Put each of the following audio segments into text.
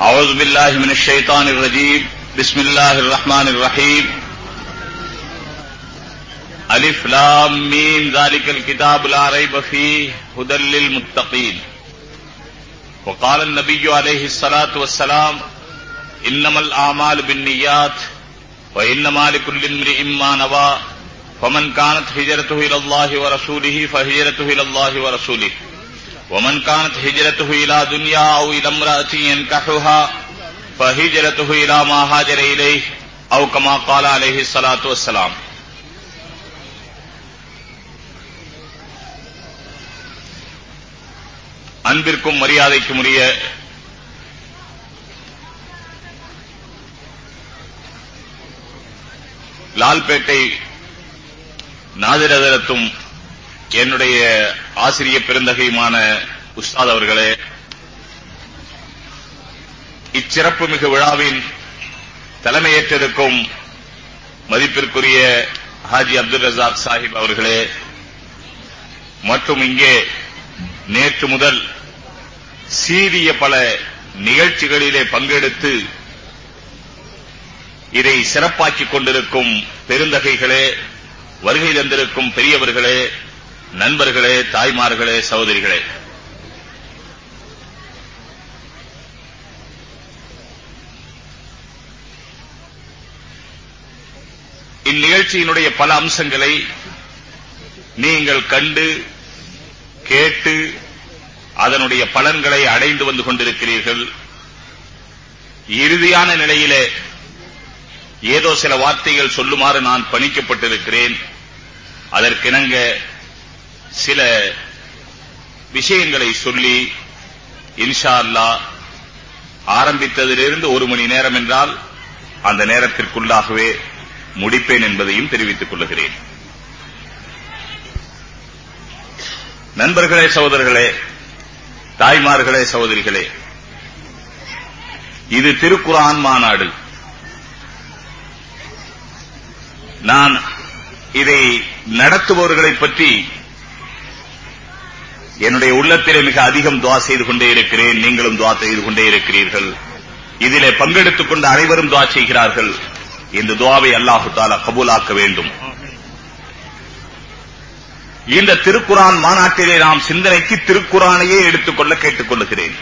اعوذ باللہ من الشیطان الرجیم، بسم اللہ الرحمن الرحیم۔ الف لام میم، ذالک الكتاب لا ریب فیہ هدى للمتقین۔ وقال النبی علیہ الصلوۃ والسلام، انما الاعمال بالنیات، وانما لكل امرئ ما نوى فمن كانت هجرته الى الله ورسوله فهجرته الى الله ورسوله ومن كانت هجرته إلى دنيا أو إلى امرأة ينكحها فهجرته إلى ما هاجر إليه أو كما قال عليه الصلاة والسلام அன்பிற்கும் மரியாதைக்கும் உரிய லால்பேட்டை நாதிரதரத்தும் என்னுடைய ஆசிரிய பெருந்தகையுமான உஸ்தாத் அவர்களே இச்சிறப்பு மிகு விழாவின் தலைமையேற்றிருக்கும் மதிப்பிற்குரிய ஹாஜி அப்துல் ரசாக் சாஹிப் அவர்களே மற்றும் இங்கே நேற்று முதல் சீரிய பல நிகழ்ச்சிகளிலே பங்கெடுத்து இதை சிறப்பாக்கிக் கொண்டிருக்கும் பெருந்தகைகளே வருகை தந்திருக்கும் பெரியவர்களே நண்பர்களே தாய்மார்களே சகோதரிகளே. இந்நிகழ்ச்சியினுடைய பல அம்சங்களை நீங்கள் கண்டு கேட்டு அதனுடைய பலன்களை அடைந்து வந்து கொண்டிருக்கிறீர்கள். இறுதியான நிலையிலே ஏதோ சில வார்த்தைகள் சொல்லுமாறு நான் பணிக்கப்பட்டிருக்கிறேன். அதற்கிணங்க சில விஷயங்களை சொல்லி இன்ஷா அல்லா ஆரம்பித்ததிலிருந்து ஒரு மணி நேரம் என்றால் அந்த நேரத்திற்குள்ளாகவே முடிப்பேன் என்பதையும் தெரிவித்துக் கொள்கிறேன். நண்பர்களே சகோதரர்களே தாய்மார்களே சகோதரிகளே இது திருக்குரான் மாநாடு. நான் இதை நடத்துபவர்களை பற்றி என்னுடைய உள்ளத்திலே மிக அதிகம் துவா செய்து கொண்டே இருக்கிறேன். நீங்களும் துவா செய்து கொண்டே இருக்கிறீர்கள். இதிலே பங்கெடுத்துக் கொண்ட அனைவரும் துவா செய்கிறார்கள். இந்த துவாவை அல்லாஹு தாலா கபூலாக்க வேண்டும். இந்த திருக்குரான் மாநாட்டிலே நாம் சிந்தனைக்கு திருக்குறானையே எடுத்துக்கொள்ள கேட்டுக் கொள்ளுகிறேன்.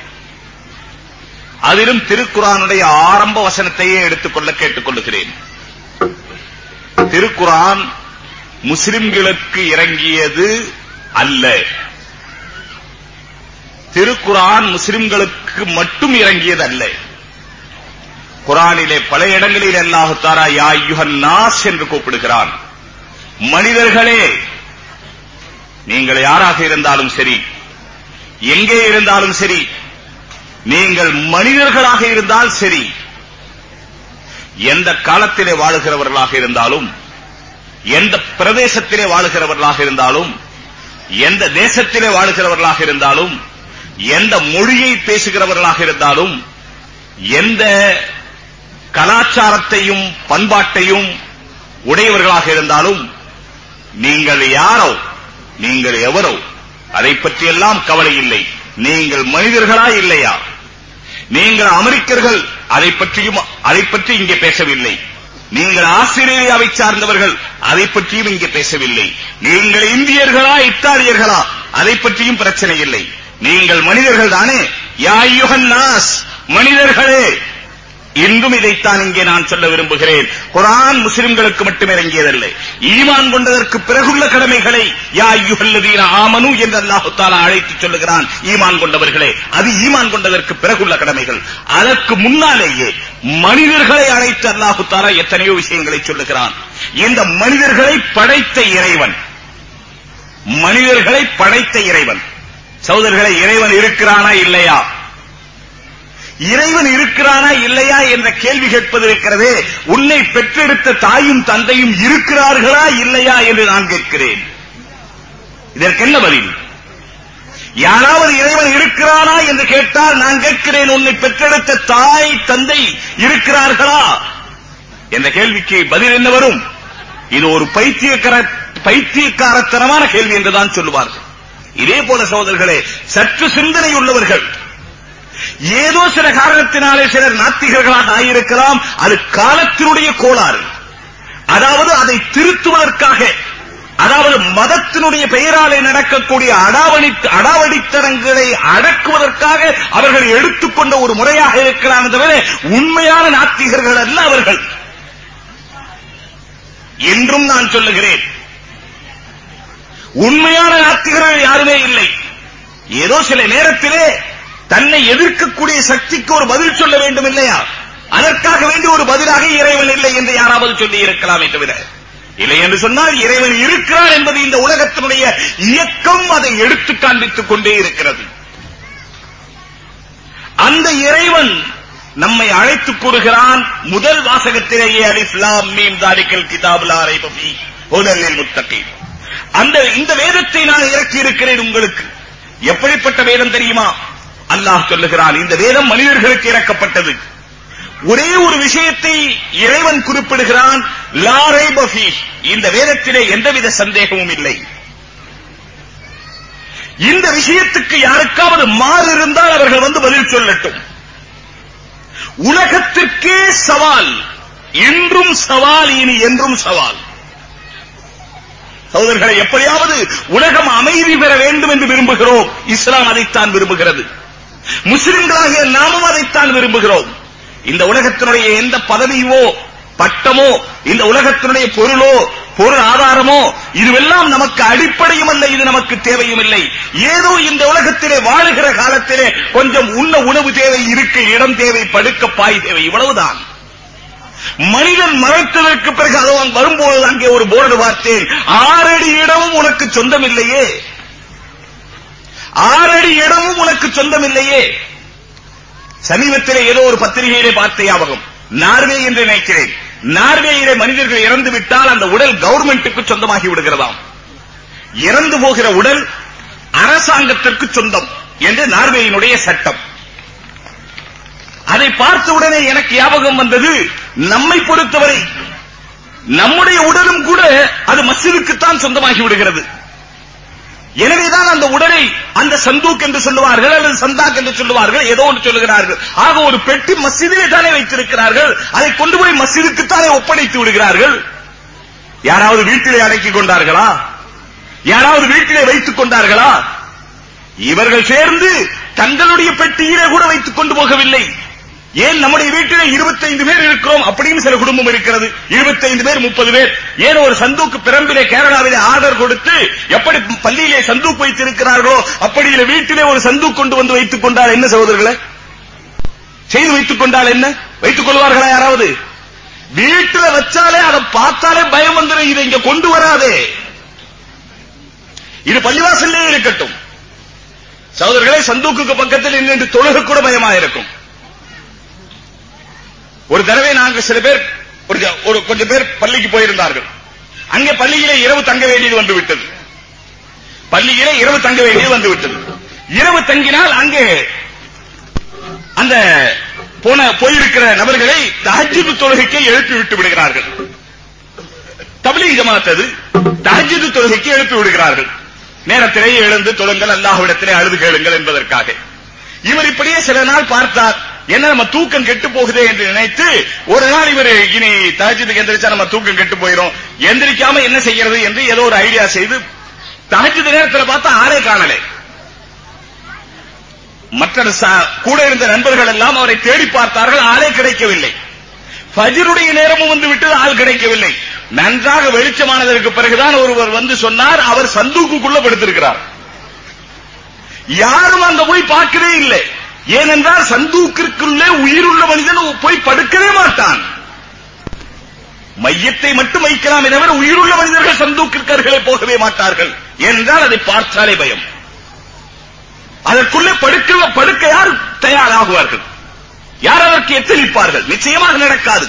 அதிலும் திருக்குறானுடைய ஆரம்ப வசனத்தையே எடுத்துக்கொள்ள கேட்டுக் கொள்ளுகிறேன். திருக்குரான் முஸ்லிம்களுக்கு இறங்கியது அல்ல. திருக்குரான் முஸ்லிம்களுக்கு மட்டும் இறங்கியது அல்ல குரானிலே பல இடங்களில் அல்லாஹு தாரா யா நாஸ் என்று கூப்பிடுகிறான். மனிதர்களே நீங்கள் யாராக இருந்தாலும் சரி எங்கே இருந்தாலும் சரி நீங்கள் மனிதர்களாக இருந்தால் சரி எந்த காலத்திலே வாழுகிறவர்களாக இருந்தாலும் எந்த பிரதேசத்திலே வாழுகிறவர்களாக இருந்தாலும் எந்த தேசத்திலே வாழுகிறவர்களாக இருந்தாலும் எந்த மொழியை பேசுகிறவர்களாக இருந்தாலும் எந்த கலாச்சாரத்தையும் பண்பாட்டையும் உடையவர்களாக இருந்தாலும் நீங்கள் யாரோ நீங்கள் எவரோ அதை பற்றியெல்லாம் கவலை இல்லை. நீங்கள் மனிதர்களா இல்லையா? நீங்கள் அமெரிக்கர்கள் அதை பற்றியும் அதை பற்றி இங்கே பேசவில்லை. நீங்கள் ஆஸ்திரேலியாவை சார்ந்தவர்கள் அதை பற்றியும் இங்கே பேசவில்லை. நீங்கள் இந்தியர்களா இத்தாலியர்களா அதை பற்றியும் பிரச்சனை இல்லை. நீங்கள் மனிதர்கள் தானே? யாயுகன் நாஸ் மனிதர்களே. இன்றும் இதைத்தான் இங்கே நான் சொல்ல விரும்புகிறேன். குரான் முஸ்லிம்களுக்கு மட்டும் இறங்கியதில்லை. ஈமான் கொண்டதற்கு பிறகுள்ள கடமைகளை யா யுகல்லதீன ஆமனு என்று அல்லாஹு தாலா அழைத்து சொல்லுகிறான். ஈமான் கொண்டவர்களே அது ஈமான் கொண்டதற்கு பிறகுள்ள கடமைகள். அதற்கு முன்னாலேயே மனிதர்களை அழைத்து அல்லாஹு தாலா எத்தனையோ விஷயங்களை சொல்லுகிறான். இந்த மனிதர்களை படைத்த இறைவன் மனிதர்களை படைத்த இறைவன் சகோதரர்களை இறைவன் இருக்கிறானா இல்லையா? இறைவன் இருக்கிறானா இல்லையா என்ற கேள்வி கேட்பது இருக்கிறதே உன்னை பெற்றெடுத்த தாயும் தந்தையும் இருக்கிறார்களா இல்லையா என்று நான் கேட்கிறேன். இதற்கென்ன பதில்? யாராவது இறைவன் இருக்கிறானா என்று கேட்டால் நான் கேட்கிறேன் உன்னை பெற்றெடுத்த தாய் தந்தை இருக்கிறார்களா? என்ற கேள்விக்கு பதில் என்ன வரும்? இது ஒரு பைத்தியக்கார பைத்தியக்காரத்தனமான கேள்வி என்றுதான் சொல்லுவார்கள். இதே போல சகோதரர்களே சற்று சிந்தனை உள்ளவர்கள். ஏதோ சில காரணத்தினாலே சிலர் நாத்திகர்களாக ஆகியிருக்கலாம் அது காலத்தினுடைய கோளாறு. அதாவது அதை திருத்துவதற்காக அதாவது மதத்தினுடைய பெயராலே நடக்கக்கூடிய அடாவடி அடாவடித்தனங்களை அடக்குவதற்காக அவர்கள் எடுத்துக்கொண்ட ஒரு முறையாக இருக்கலாம் தவிர உண்மையான நாத்திகர்கள் அல்ல அவர்கள். என்றும் நான் சொல்லுகிறேன். உண்மையான ஆக்குகிறவர் யாருமே இல்லை. ஏதோ சில நேரத்திலே தன்னை எதிர்க்கக்கூடிய சக்திக்கு ஒரு பதில் சொல்ல வேண்டும் இல்லையா? அதற்காக வேண்டி ஒரு பதிலாக இறைவன் இல்லை என்று யாராவது சொல்லி இருக்கலாமே தவிர இல்லை என்று சொன்னால் இறைவன் இருக்கிறார் என்பது இந்த உலகத்தினுடைய இயக்கம் அதை எடுத்து காண்பித்துக் கொண்டே இருக்கிறது. அந்த இறைவன் நம்மை அழைத்துக் கூறுகிறான் முதல் வாசகத்திலேயே அலிஸ்லாம் மீம் தாடிக்கல் கிதாபுலா ரைபி ஹுதலில் முத்தகி அந்த இந்த வேதத்தை நான் இறக்கி இருக்கிறேன் உங்களுக்கு. எப்படிப்பட்ட வேதம் தெரியுமா? அல்லாஹ் சொல்லுகிறான் இந்த வேதம் மனிதர்களுக்கு இறக்கப்பட்டது. ஒரே ஒரு விஷயத்தை இறைவன் குறிப்பிடுகிறான் லாரை பஃபி இந்த வேதத்திலே எந்தவித சந்தேகமும் இல்லை. இந்த விஷயத்துக்கு யாருக்காவது மாறு இருந்தால் அவர்கள் வந்து பதில் சொல்லட்டும். உலகத்திற்கே சவால் இன்றும் சவால் இனி என்றும் சவால். சகோதரர்களை எப்படியாவது உலகம் அமைதி பெற வேண்டும் என்று விரும்புகிறோம். இஸ்லாம் அதைத்தான் விரும்புகிறது. முஸ்லிம்களாகிய நாமும் அதைத்தான் விரும்புகிறோம். இந்த உலகத்தினுடைய எந்த பதவியோ பட்டமோ இந்த உலகத்தினுடைய பொருளோ பொருள் ஆதாரமோ இதுவெல்லாம் நமக்கு அடிப்படையும் அல்ல இது நமக்கு தேவையும் இல்லை. ஏதோ இந்த உலகத்திலே வாழுகிற காலத்திலே கொஞ்சம் உண்ண உணவு தேவை இருக்க இடம் தேவை படுக்க பாய் தேவை இவ்வளவுதான். மனிதன் மறைத்ததற்கு பிறகு அவன் வரும்போது அங்கே ஒரு போர்டு பார்த்தேன். ஆறடி இடமும் உனக்கு சொந்தம் இல்லையே ஆறடி இடமும் உனக்கு சொந்தம் இல்லையே சமீபத்திலே ஏதோ ஒரு பத்திரிகையிலே பார்த்த ஞாபகம். நார்வே என்று நினைக்கிறேன். நார்வேயிலே மனிதர்கள் இறந்து விட்டால் அந்த உடல் கவர்மெண்ட்டுக்கு சொந்தமாகி விடுகிறதாம். இறந்து போகிற உடல் அரசாங்கத்திற்கு சொந்தம் என்று நார்வேயினுடைய சட்டம். அதை பார்த்த உடனே எனக்கு ஞாபகம் வந்தது நம்மை பொறுத்தவரை நம்முடைய உடலும் கூட அது மசிதுக்குத்தான் சொந்தமாகி விடுகிறது. எனவேதான் அந்த உடலை அந்த சந்தூக் என்று சொல்லுவார்கள் அல்லது சந்தாக் என்று சொல்லுவார்கள் ஏதோ ஒன்று சொல்லுகிறார்கள். ஆக ஒரு பெட்டி மசிதிலே தானே வைத்திருக்கிறார்கள் அதை கொண்டு போய் மசிதுக்குத்தானே ஒப்படைத்து விடுகிறார்கள். யாராவது வீட்டிலே அடக்கிக் கொண்டார்களா? யாராவது வீட்டிலே வைத்துக் கொண்டார்களா? இவர்கள் சேர்ந்து தங்களுடைய பெட்டியிலே கூட வைத்துக் கொண்டு போகவில்லை. ஏன் நம்முடைய வீட்டில் இருபத்தைந்து பேர் இருக்கிறோம் அப்படின்னு சில குடும்பம் இருக்கிறது. 25 பேர் 30 பேர். ஏன் ஒரு சந்தூக்கு பிரம்பிலே கேரளாவிலே ஆர்டர் கொடுத்து எப்படி பள்ளியிலே சந்தூக் வைத்திருக்கிறார்களோ அப்படி வீட்டிலே ஒரு சந்தூக் கொண்டு வந்து வைத்துக் கொண்டால் என்ன சகோதரர்களை? செய்து வைத்துக் கொண்டால் என்ன? வைத்துக் கொள்வார்களா யாராவது? வீட்டுல வச்சாலே அதை பார்த்தாலே பயம் வந்துடும் இதை இங்க கொண்டு வராதே. இது பள்ளிவாசல்லே இருக்கட்டும். சகோதரர்களே சந்தூக்கு பக்கத்தில் நின்று தொழுக கூட பயமா இருக்கும் ஒரு தடவை நாங்கள் சில பேர் ஒரு கொஞ்சம் பேர் பள்ளிக்கு போயிருந்தார்கள். அங்கே பள்ளியிலே இரவு தங்க வேண்டியது வந்து விட்டது பள்ளியிலே இரவு தங்க வேண்டியது வந்து விட்டது இரவு தங்கினால் அங்கே அந்த போன போயிருக்கிற நபர்களை தஹஜ்ஜுத் தொழுகைக்கே எழுப்பி விட்டு விடுகிறார்கள். தப்லீக் ஜமாத் அது. தஹஜ்ஜுத் தொழுகைக்கு எழுப்பி விடுகிறார்கள். நேரத்திலேயே எழுந்து தொழுங்கள் அல்லாஹ்விடத்திலே அழுது கேளுங்கள் என்பதற்காக. இவர் இப்படியே சில நாள் பார்த்தார். என்ன நம்ம தூக்கம் கெட்டு போகுதே என்று நினைத்து ஒரு நாள் இவர் இனி தஹஜ்ஜுதுக்கு எந்திரிச்சா நம்ம தூக்கம் கெட்டு போயிரும். எந்திரிக்காம என்ன செய்யறது என்று ஏதோ ஒரு ஐடியா செய்து தஹஜ்ஜுத் நேரத்தில் பார்த்தா ஆளே காணலே. மற்ற கூட இருந்த நண்பர்கள் எல்லாம் அவரை தேடி பார்த்தார்கள் ஆளே கிடைக்கவில்லை. ஃபஜ்ருடைய நேரமும் வந்து விட்டது ஆள் கிடைக்கவில்லை. நன்றாக வெளிச்சமானதற்கு பிறகுதான் ஒருவர் வந்து சொன்னார் அவர் சந்தூக்குக்குள்ள படுத்திருக்கிறார். யாரும் அங்க போய் பார்க்கவே இல்லை. ஏனென்றால் சந்தூக்கிற்குள்ளே உயிருள்ள மனிதன் போய் படுக்கவே மாட்டான். மையத்தை மட்டும் வைக்கலாம் எனவே உயிருள்ள மனிதர்கள் சந்தூக்கிற்கு போகவே மாட்டார்கள். ஏனென்றால் அதை பார்த்தாலே பயம். அதற்குள்ளே படுக்க படுக்க யார் தயாராகுவார்கள். யார் அதற்கு எச்சரிப்பார்கள்? நிச்சயமாக நடக்காது.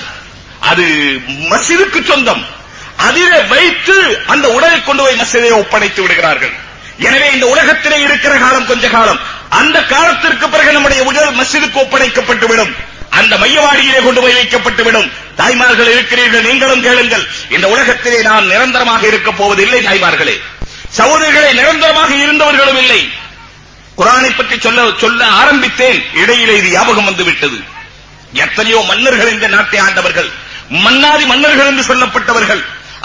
அது மசிதுக்கு சொந்தம். அதிலே வைத்து அந்த உடலை கொண்டு போய் மசிதை ஒப்படைத்து விடுகிறார்கள். எனவே இந்த உலகத்திலே இருக்கிற காலம் கொஞ்ச காலம். அந்த காலத்திற்கு பிறகு நம்முடைய உடல் மசிதுக்கு ஒப்படைக்கப்பட்டுவிடும். அந்த மையவாடியிலே கொண்டு போய் வைக்கப்பட்டு விடும் தாய்மார்கள் இருக்கிறீர்கள் நீங்களும் கேளுங்கள். இந்த உலகத்திலே நாம் நிரந்தரமாக இருக்கப் போவதில்லை தாய்மார்களே. சகோதரிகளே நிரந்தரமாக இருந்தவர்களும் இல்லை. குரானை பற்றி சொல்ல சொல்ல ஆரம்பித்தேன். இடையிலே இது ஞாபகம் வந்து விட்டது எத்தனையோ மன்னர்கள் இந்த நாட்டை ஆண்டவர்கள். மன்னாதி மன்னர்கள் என்று சொல்லப்பட்டவர்கள்.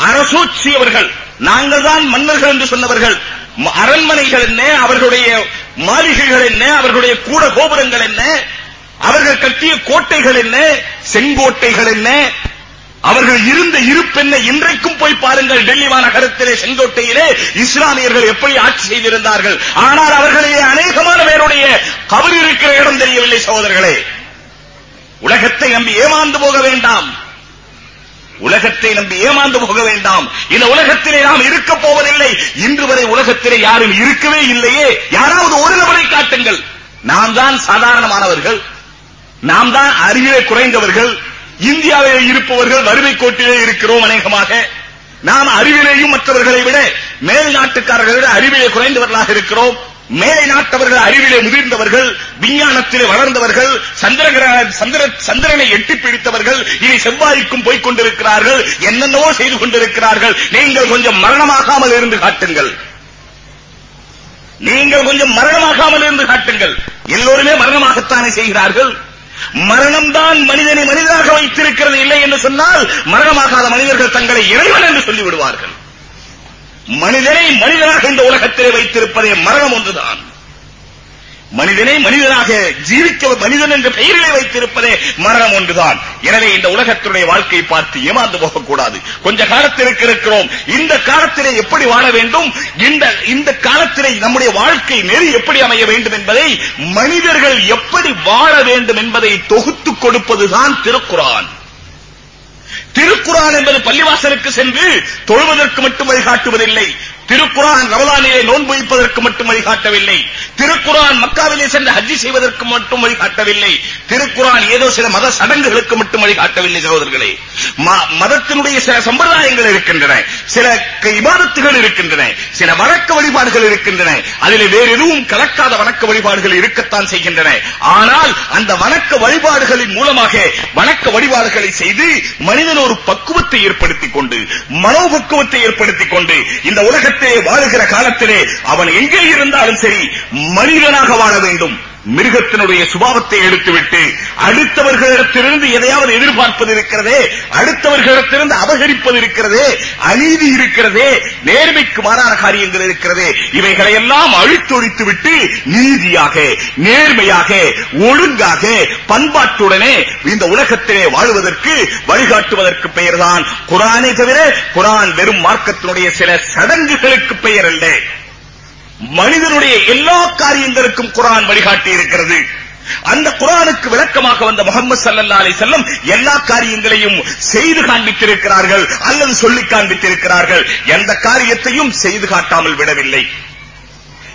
அரசூச்சியவர்கள் நாங்கள் தான் மன்னர்கள் என்று சொன்னவர்கள். அரண்மனைகள் என்ன? அவர்களுடைய மாளிகைகள் என்ன? அவர்களுடைய கூட கோபுரங்கள் என்ன? அவர்கள் கட்டிய கோட்டைகள் என்ன? செங்கோட்டைகள் என்ன? அவர்கள் இருந்த இருப்பென்ன இன்றைக்கும் போய் பாருங்கள் டெல்லி மாநகரத்திலே செங்கோட்டையிலே இஸ்லாமியர்கள் எப்படி ஆட்சி செய்திருந்தார்கள். ஆனால் அவர்களே அநேகமான பேருடைய கவர் இருக்கிற இடம் தெரியவில்லை சகோதரர்களே. உலகத்தை நம்பி ஏமாந்து போக வேண்டாம். உலகத்தை நம்பி ஏமாந்து போக வேண்டாம். இந்த உலகத்திலே நாம் இருக்க போவதில்லை. இன்று வரை உலகத்திலே யாரும் இருக்கவே இல்லையே. யாராவது ஒரு நபரை காட்டுங்கள். நாம் தான் சாதாரணமானவர்கள். நாம் தான் அறிவிலே குறைந்தவர்கள். இந்தியாவிலே இருப்பவர்கள் வறுமை கோட்டிலே இருக்கிறோம் அநேகமாக. நாம் அறிவிலேயும் மற்றவர்களை விட மேல் நாட்டுக்காரர்களை விட அறிவிலே குறைந்தவர்களாக இருக்கிறோம். மேலை நாட்டவர்கள் அறிவிலே முதிர்ந்தவர்கள் விஞ்ஞானத்திலே வளர்ந்தவர்கள் சந்திரகிர- சந்திர சந்திரனை எட்டி பிடித்தவர்கள் இனி செவ்வாய்க்கும் போய்க் கொண்டிருக்கிறார்கள் என்னென்னவோ செய்து கொண்டிருக்கிறார்கள். நீங்கள் கொஞ்சம் மரணமாகாமல் இருந்து காட்டுங்கள். நீங்கள் கொஞ்சம் மரணமாகாமல் இருந்து காட்டுங்கள். எல்லோருமே மரணமாகத்தானே செய்கிறார்கள்? மரணம்தான் மனிதனை மனிதனாக வைத்திருக்கிறது இல்லை என்று சொன்னால் மரணமாகாத மனிதர்கள் தங்களை இறைவன் என்று சொல்லிவிடுவார்கள். மனிதனை மனிதனாக இந்த உலகத்திலே வைத்திருப்பதே மரணம் ஒன்றுதான். மனிதனை மனிதனாக ஜீவிக்க மனிதன் என்ற பெயரிலே வைத்திருப்பதே மரணம் ஒன்றுதான். எனவே இந்த உலகத்தினுடைய வாழ்க்கை பார்த்து ஏமாந்து போகக்கூடாது. கொஞ்ச காலத்திற்கு இருக்கிறோம். இந்த காலத்திலே எப்படி வாழ வேண்டும்? இந்த இந்த காலத்திலே நம்முடைய வாழ்க்கை நெறி எப்படி அமைய வேண்டும் என்பதை மனிதர்கள் எப்படி வாழ வேண்டும் என்பதை தொகுத்துக் கொடுப்பதுதான் திருக்குறான் திருக்குறான் என்பது பள்ளிவாசலுக்கு சென்று தொழுவதற்கு மட்டும் வழிகாட்டுவதில்லை. திருக்குரான் ரமலானிலே நோன்பு வைப்பதற்கு மட்டும் வழிகாட்டவில்லை. திருக்குரான் மக்காவிலே சென்று ஹஜ்ஜி செய்வதற்கு மட்டும் வழிகாட்டவில்லை. திருக்குரான் ஏதோ சில மத சடங்குகளுக்கு மட்டும் வழிகாட்டவில்லை சகோதரர்களே. மதத்தினுடைய சில சம்பிரதாயங்கள் இருக்கின்றன. சில க- இபாதத்துகள் இருக்கின்றன. சில வணக்க வழிபாடுகள் இருக்கின்றன. அதில் வேறு எதுவும் கலக்காத வணக்க வழிபாடுகள் இருக்கத்தான் செய்கின்றன. ஆனால் அந்த வணக்க வழிபாடுகளின் மூலமாக வணக்க வழிபாடுகளை செய்து மனிதன் ஒரு பக்குவத்தை ஏற்படுத்திக் கொண்டு மனோபக்குவத்தை ஏற்படுத்திக் கொண்டு இந்த உலகத்திலே வாழுகிற காலத்திலே அவன் எங்கே இருந்தாலும் சரி மனிதனாக வாழ வேண்டும். மிருகத்தினுடைய சுபாவத்தை எடுத்துவிட்டு அடுத்தவர்களிடத்திலிருந்து எதையாவது எதிர்பார்ப்பது இருக்கிறதே அடுத்தவர்களிடத்திலிருந்து அபகரிப்பது இருக்கிறதே அநீதி இருக்கிறதே நேர்மைக்கு மாறான காரியங்கள் இருக்கிறதே இவைகளை எல்லாம் அழித்தொழித்து விட்டு நீதியாக நேர்மையாக ஒழுங்காக பண்பாட்டுடனே இந்த உலகத்திலே வாழ்வதற்கு வழிகாட்டுவதற்கு பெயர்தான் குரானை தவிர குரான் வெறும் மார்க்கத்தினுடைய சில சடங்குகளுக்கு பெயர் அல்ல மனிதனுடைய எல்லா காரியங்களுக்கும் குரான் வழிகாட்டி இருக்கிறது. அந்த குரானுக்கு விளக்கமாக வந்த முகமது சல்லா அலி செல்லம் எல்லா காரியங்களையும் செய்து காண்பித்திருக்கிறார்கள் அல்லது சொல்லி காண்பித்திருக்கிறார்கள். எந்த காரியத்தையும் செய்து காட்டாமல் விடவில்லை.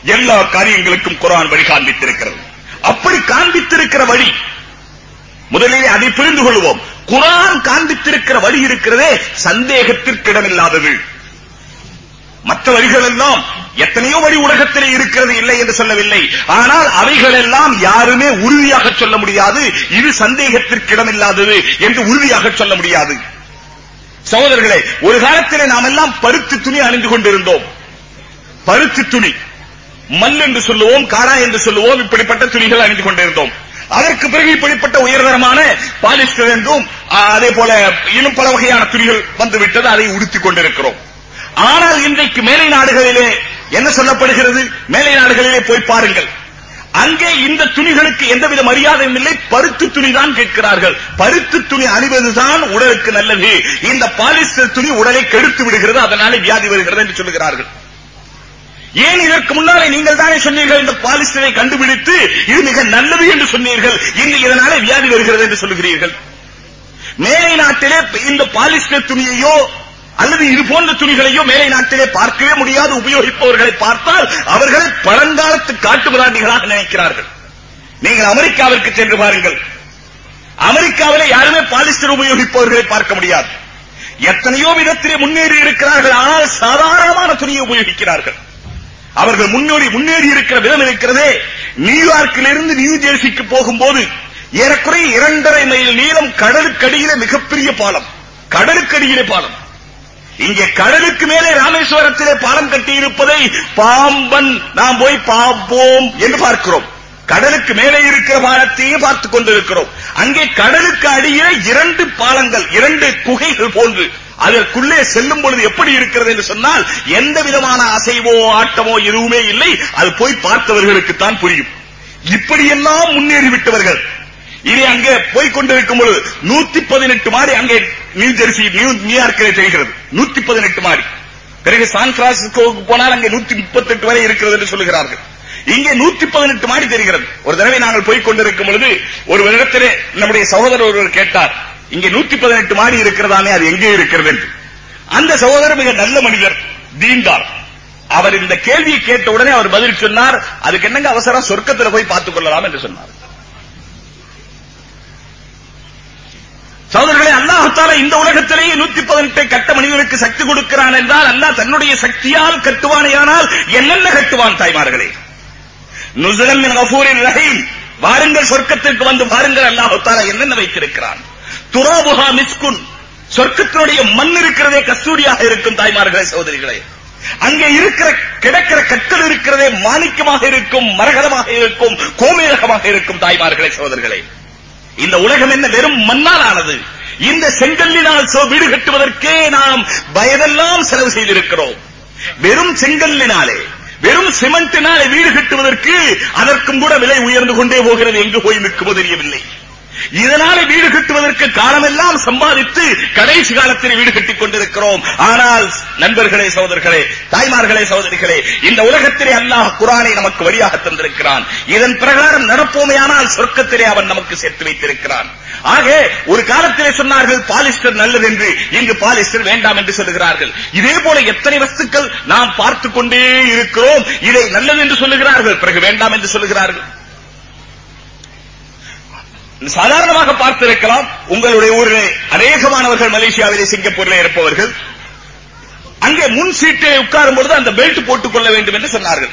எல்லா காரியங்களுக்கும் குரான் வழி காண்பித்திருக்கிறது. அப்படி காண்பித்திருக்கிற வழி முதலிலே அதை புரிந்து கொள்வோம். குரான் காண்பித்திருக்கிற வழி இருக்கிறதே சந்தேகத்திற்கிடமில்லாதது மற்ற வழிகள் எல்லாம் எத்தனையோ வழி உலகத்திலே இருக்கிறது இல்லை என்று சொல்லவில்லை. ஆனால் அவைகள் எல்லாம் யாருமே உறுதியாக சொல்ல முடியாது. இது சந்தேகத்திற்கு இடமில்லாதது என்று உறுதியாக சொல்ல முடியாது. சகோதரர்களே ஒரு காலத்திலே நாம் எல்லாம் பருத்து துணி அணிந்து கொண்டிருந்தோம். பருத்து துணி. மல் என்று சொல்லுவோம் காரா என்று சொல்லுவோம் இப்படிப்பட்ட துணிகள் அணிந்து கொண்டிருந்தோம். அதற்கு பிறகு இப்படிப்பட்ட உயர்தரமான பாலிஸ்டர் என்றும் அதே போல இன்னும் பல வகையான துணிகள் வந்துவிட்டது. அதை உடுத்திக் கொண்டிருக்கிறோம். ஆனால் இன்றைக்கு மேலை நாடுகளிலே என்ன சொல்லப்படுகிறது? மேலை நாடுகளிலே போய் பாருங்கள். அங்கே இந்த துணிகளுக்கு எந்தவித மரியாதையும் இல்லை. பருத்து துணி தான் கேட்கிறார்கள். பருத்து துணி அணிவதுதான் உடலுக்கு நல்லது. இந்த பாலிஸ்டர் துணி உடலை கெடுத்து விடுகிறது. அதனால வியாதி வருகிறது என்று சொல்லுகிறார்கள். ஏன் இதற்கு முன்னாலே நீங்கள் தானே சொன்னீர்கள்? இந்த பாலிஸ்டரை கண்டுபிடித்து இது மிக நல்லது என்று சொன்னீர்கள். இன்று இதனால வியாதி வருகிறது என்று சொல்லுகிறீர்கள். மேலை நாட்டிலே இந்த பாலிஸ்டர் துணியையோ அல்லது இது போன்ற துணிகளையோ மேலை நாட்டிலே பார்க்கவே முடியாது உபயோகிப்பவர்களை பார்த்தால் அவர்களை பழங்காலத்து காட்டு பிராண்டிகளாக நினைக்கிறார்கள். நீங்கள் அமெரிக்காவிற்கு சென்று பாருங்கள். அமெரிக்காவில் யாருமே பாலிஸ்டர் உபயோகிப்பவர்களை பார்க்க முடியாது. எத்தனையோ விதத்திலே முன்னேறி இருக்கிறார்கள் ஆனால் சாதாரணமான துணியை உபயோகிக்கிறார்கள். அவர்கள் முன்னோடி முன்னேறி இருக்கிற விதம் இருக்கிறதே. நியூயார்க்கிலிருந்து நியூ ஜெர்சிக்கு போகும்போது ஏறக்குறைய இரண்டரை மைல் நீளம் கடலுக்கடியிலே மிகப்பெரிய பாலம். கடலுக்கடியிலே பாலம். இங்கே கடலுக்கு மேலே ராமேஸ்வரத்திலே பாலம் கட்டி இருப்பதை பாம்பன் நாம் போய் பார்ப்போம் என்று பார்க்கிறோம். கடலுக்கு மேலே இருக்கிற பாலத்தையே பார்த்துக் கொண்டிருக்கிறோம். அங்கே கடலுக்கு அடியே இரண்டு பாலங்கள் இரண்டு குகைகள் போன்று அதற்குள்ளே செல்லும் பொழுது எப்படி இருக்கிறது என்று சொன்னால் எந்த விதமான அசைவோ ஆட்டமோ எதுவுமே இல்லை. அது போய் பார்த்தவர்களுக்கு தான் புரியும். இப்படியெல்லாம் முன்னேறிவிட்டவர்கள். இனி அங்கே போய் கொண்டிருக்கும் பொழுது நூத்தி பதினெட்டு மாடி அங்கே நியூ ஜெர்சி நியூ நியூயார்க்கிலே தெரிகிறது. நூத்தி பதினெட்டு மாடி. பிறகு சான் பிரான்சிஸ்கோவுக்கு போனால் அங்கே நூத்தி முப்பத்தெட்டு வரை இருக்கிறது என்று சொல்லுகிறார்கள். இங்கே நூத்தி பதினெட்டு மாடி தெரிகிறது. ஒரு தடவை நாங்கள் போய் கொண்டிருக்கும் பொழுது ஒரு வருடத்திலே நம்முடைய சகோதரர் ஒருவர் கேட்டார் இங்கே நூத்தி பதினெட்டு மாடி இருக்கிறதானே அது எங்கே இருக்கிறது? என்று. அந்த சகோதரர் மிக நல்ல மனிதர் தீண்டார். அவர் இந்த கேள்வியை கேட்ட உடனே அவர் பதில் சொன்னார் அதுக்கு என்னங்க அவசரம்? சொர்க்கத்தில் போய் பார்த்துக் கொள்ளலாம் என்று சொன்னார். சகோதரர்களே அல்லாஹால இந்த உலகத்திலேயே நூத்தி பதினெட்டை கட்ட மனிதனுக்கு சக்தி கொடுக்கிறான் என்றால் அல்லாஹ் தன்னுடைய சக்தியால் கட்டுவானேயானால் என்னென்ன கட்டுவான் தாய்மார்களே? நுசலம் ரஹீம் வாருங்கள் சொர்க்கத்திற்கு வந்து பாருங்கள் அல்லாஹால என்னென்ன வைத்திருக்கிறான்? துராபுகா மிஸ்குன். சொர்க்கத்தினுடைய மண் இருக்கிறதே கஸ்தூரியாக இருக்கும் தாய்மார்களே சகோதரிகளே. அங்கே இருக்கிற கிடக்கிற கற்கள் இருக்கிறதே மாணிக்கமாக இருக்கும் மரகதமாக இருக்கும் கோமேதகமாக இருக்கும் தாய்மார்களே சகோதரர்களே இந்த உலகம் என்ன வெறும் மண்ணால் ஆனது. இந்த செங்கல்லினால் வீடு கட்டுவதற்கே நாம் வயதெல்லாம் செலவு செய்திருக்கிறோம். வெறும் செங்கல்லினாலே வெறும் சிமெண்டினாலே வீடு கட்டுவதற்கு அதற்கும் கூட விலை உயர்ந்து கொண்டே போகிறது. எங்கு போய் நிற்குமோ தெரியவில்லை. இதனால வீடு கட்டுவதற்கு காலமெல்லாம் சம்பாதித்து கடைசி காலத்தில் வீடு கட்டிக் கொண்டிருக்கிறோம். ஆனால் நண்பர்களே சகோதரர்களே தாய்மார்களே சகோதரிகளே இந்த உலகத்திலே அல்லாஹ் குரானை நமக்கு வழியாக தந்திருக்கிறான். இதன் பிரகாரம் நடப்போமையானால் சொர்க்கத்திலே அவன் நமக்கு சேர்த்து வைத்திருக்கிறான். ஆக ஒரு காலத்திலே சொன்னார்கள் பாலிஸ்டர் நல்லது என்று இங்கு பாலிஸ்டர் வேண்டாம் என்று சொல்லுகிறார்கள். இதே போல எத்தனை வஸ்துக்கள் நாம் பார்த்துக் கொண்டே இருக்கிறோம். இதை நல்லது என்று சொல்லுகிறார்கள். பிறகு வேண்டாம் என்று சொல்லுகிறார்கள். சாதாரணமாக பார்த்திருக்கலாம். உங்களுடைய ஊரிலே அநேகமானவர்கள் மலேசியாவிலே சிங்கப்பூரிலே இருப்பவர்கள். அங்கே முன் சீட்டை உட்காரும் பொழுது அந்த பெல்ட் போட்டுக் கொள்ள வேண்டும் என்று சொன்னார்கள்.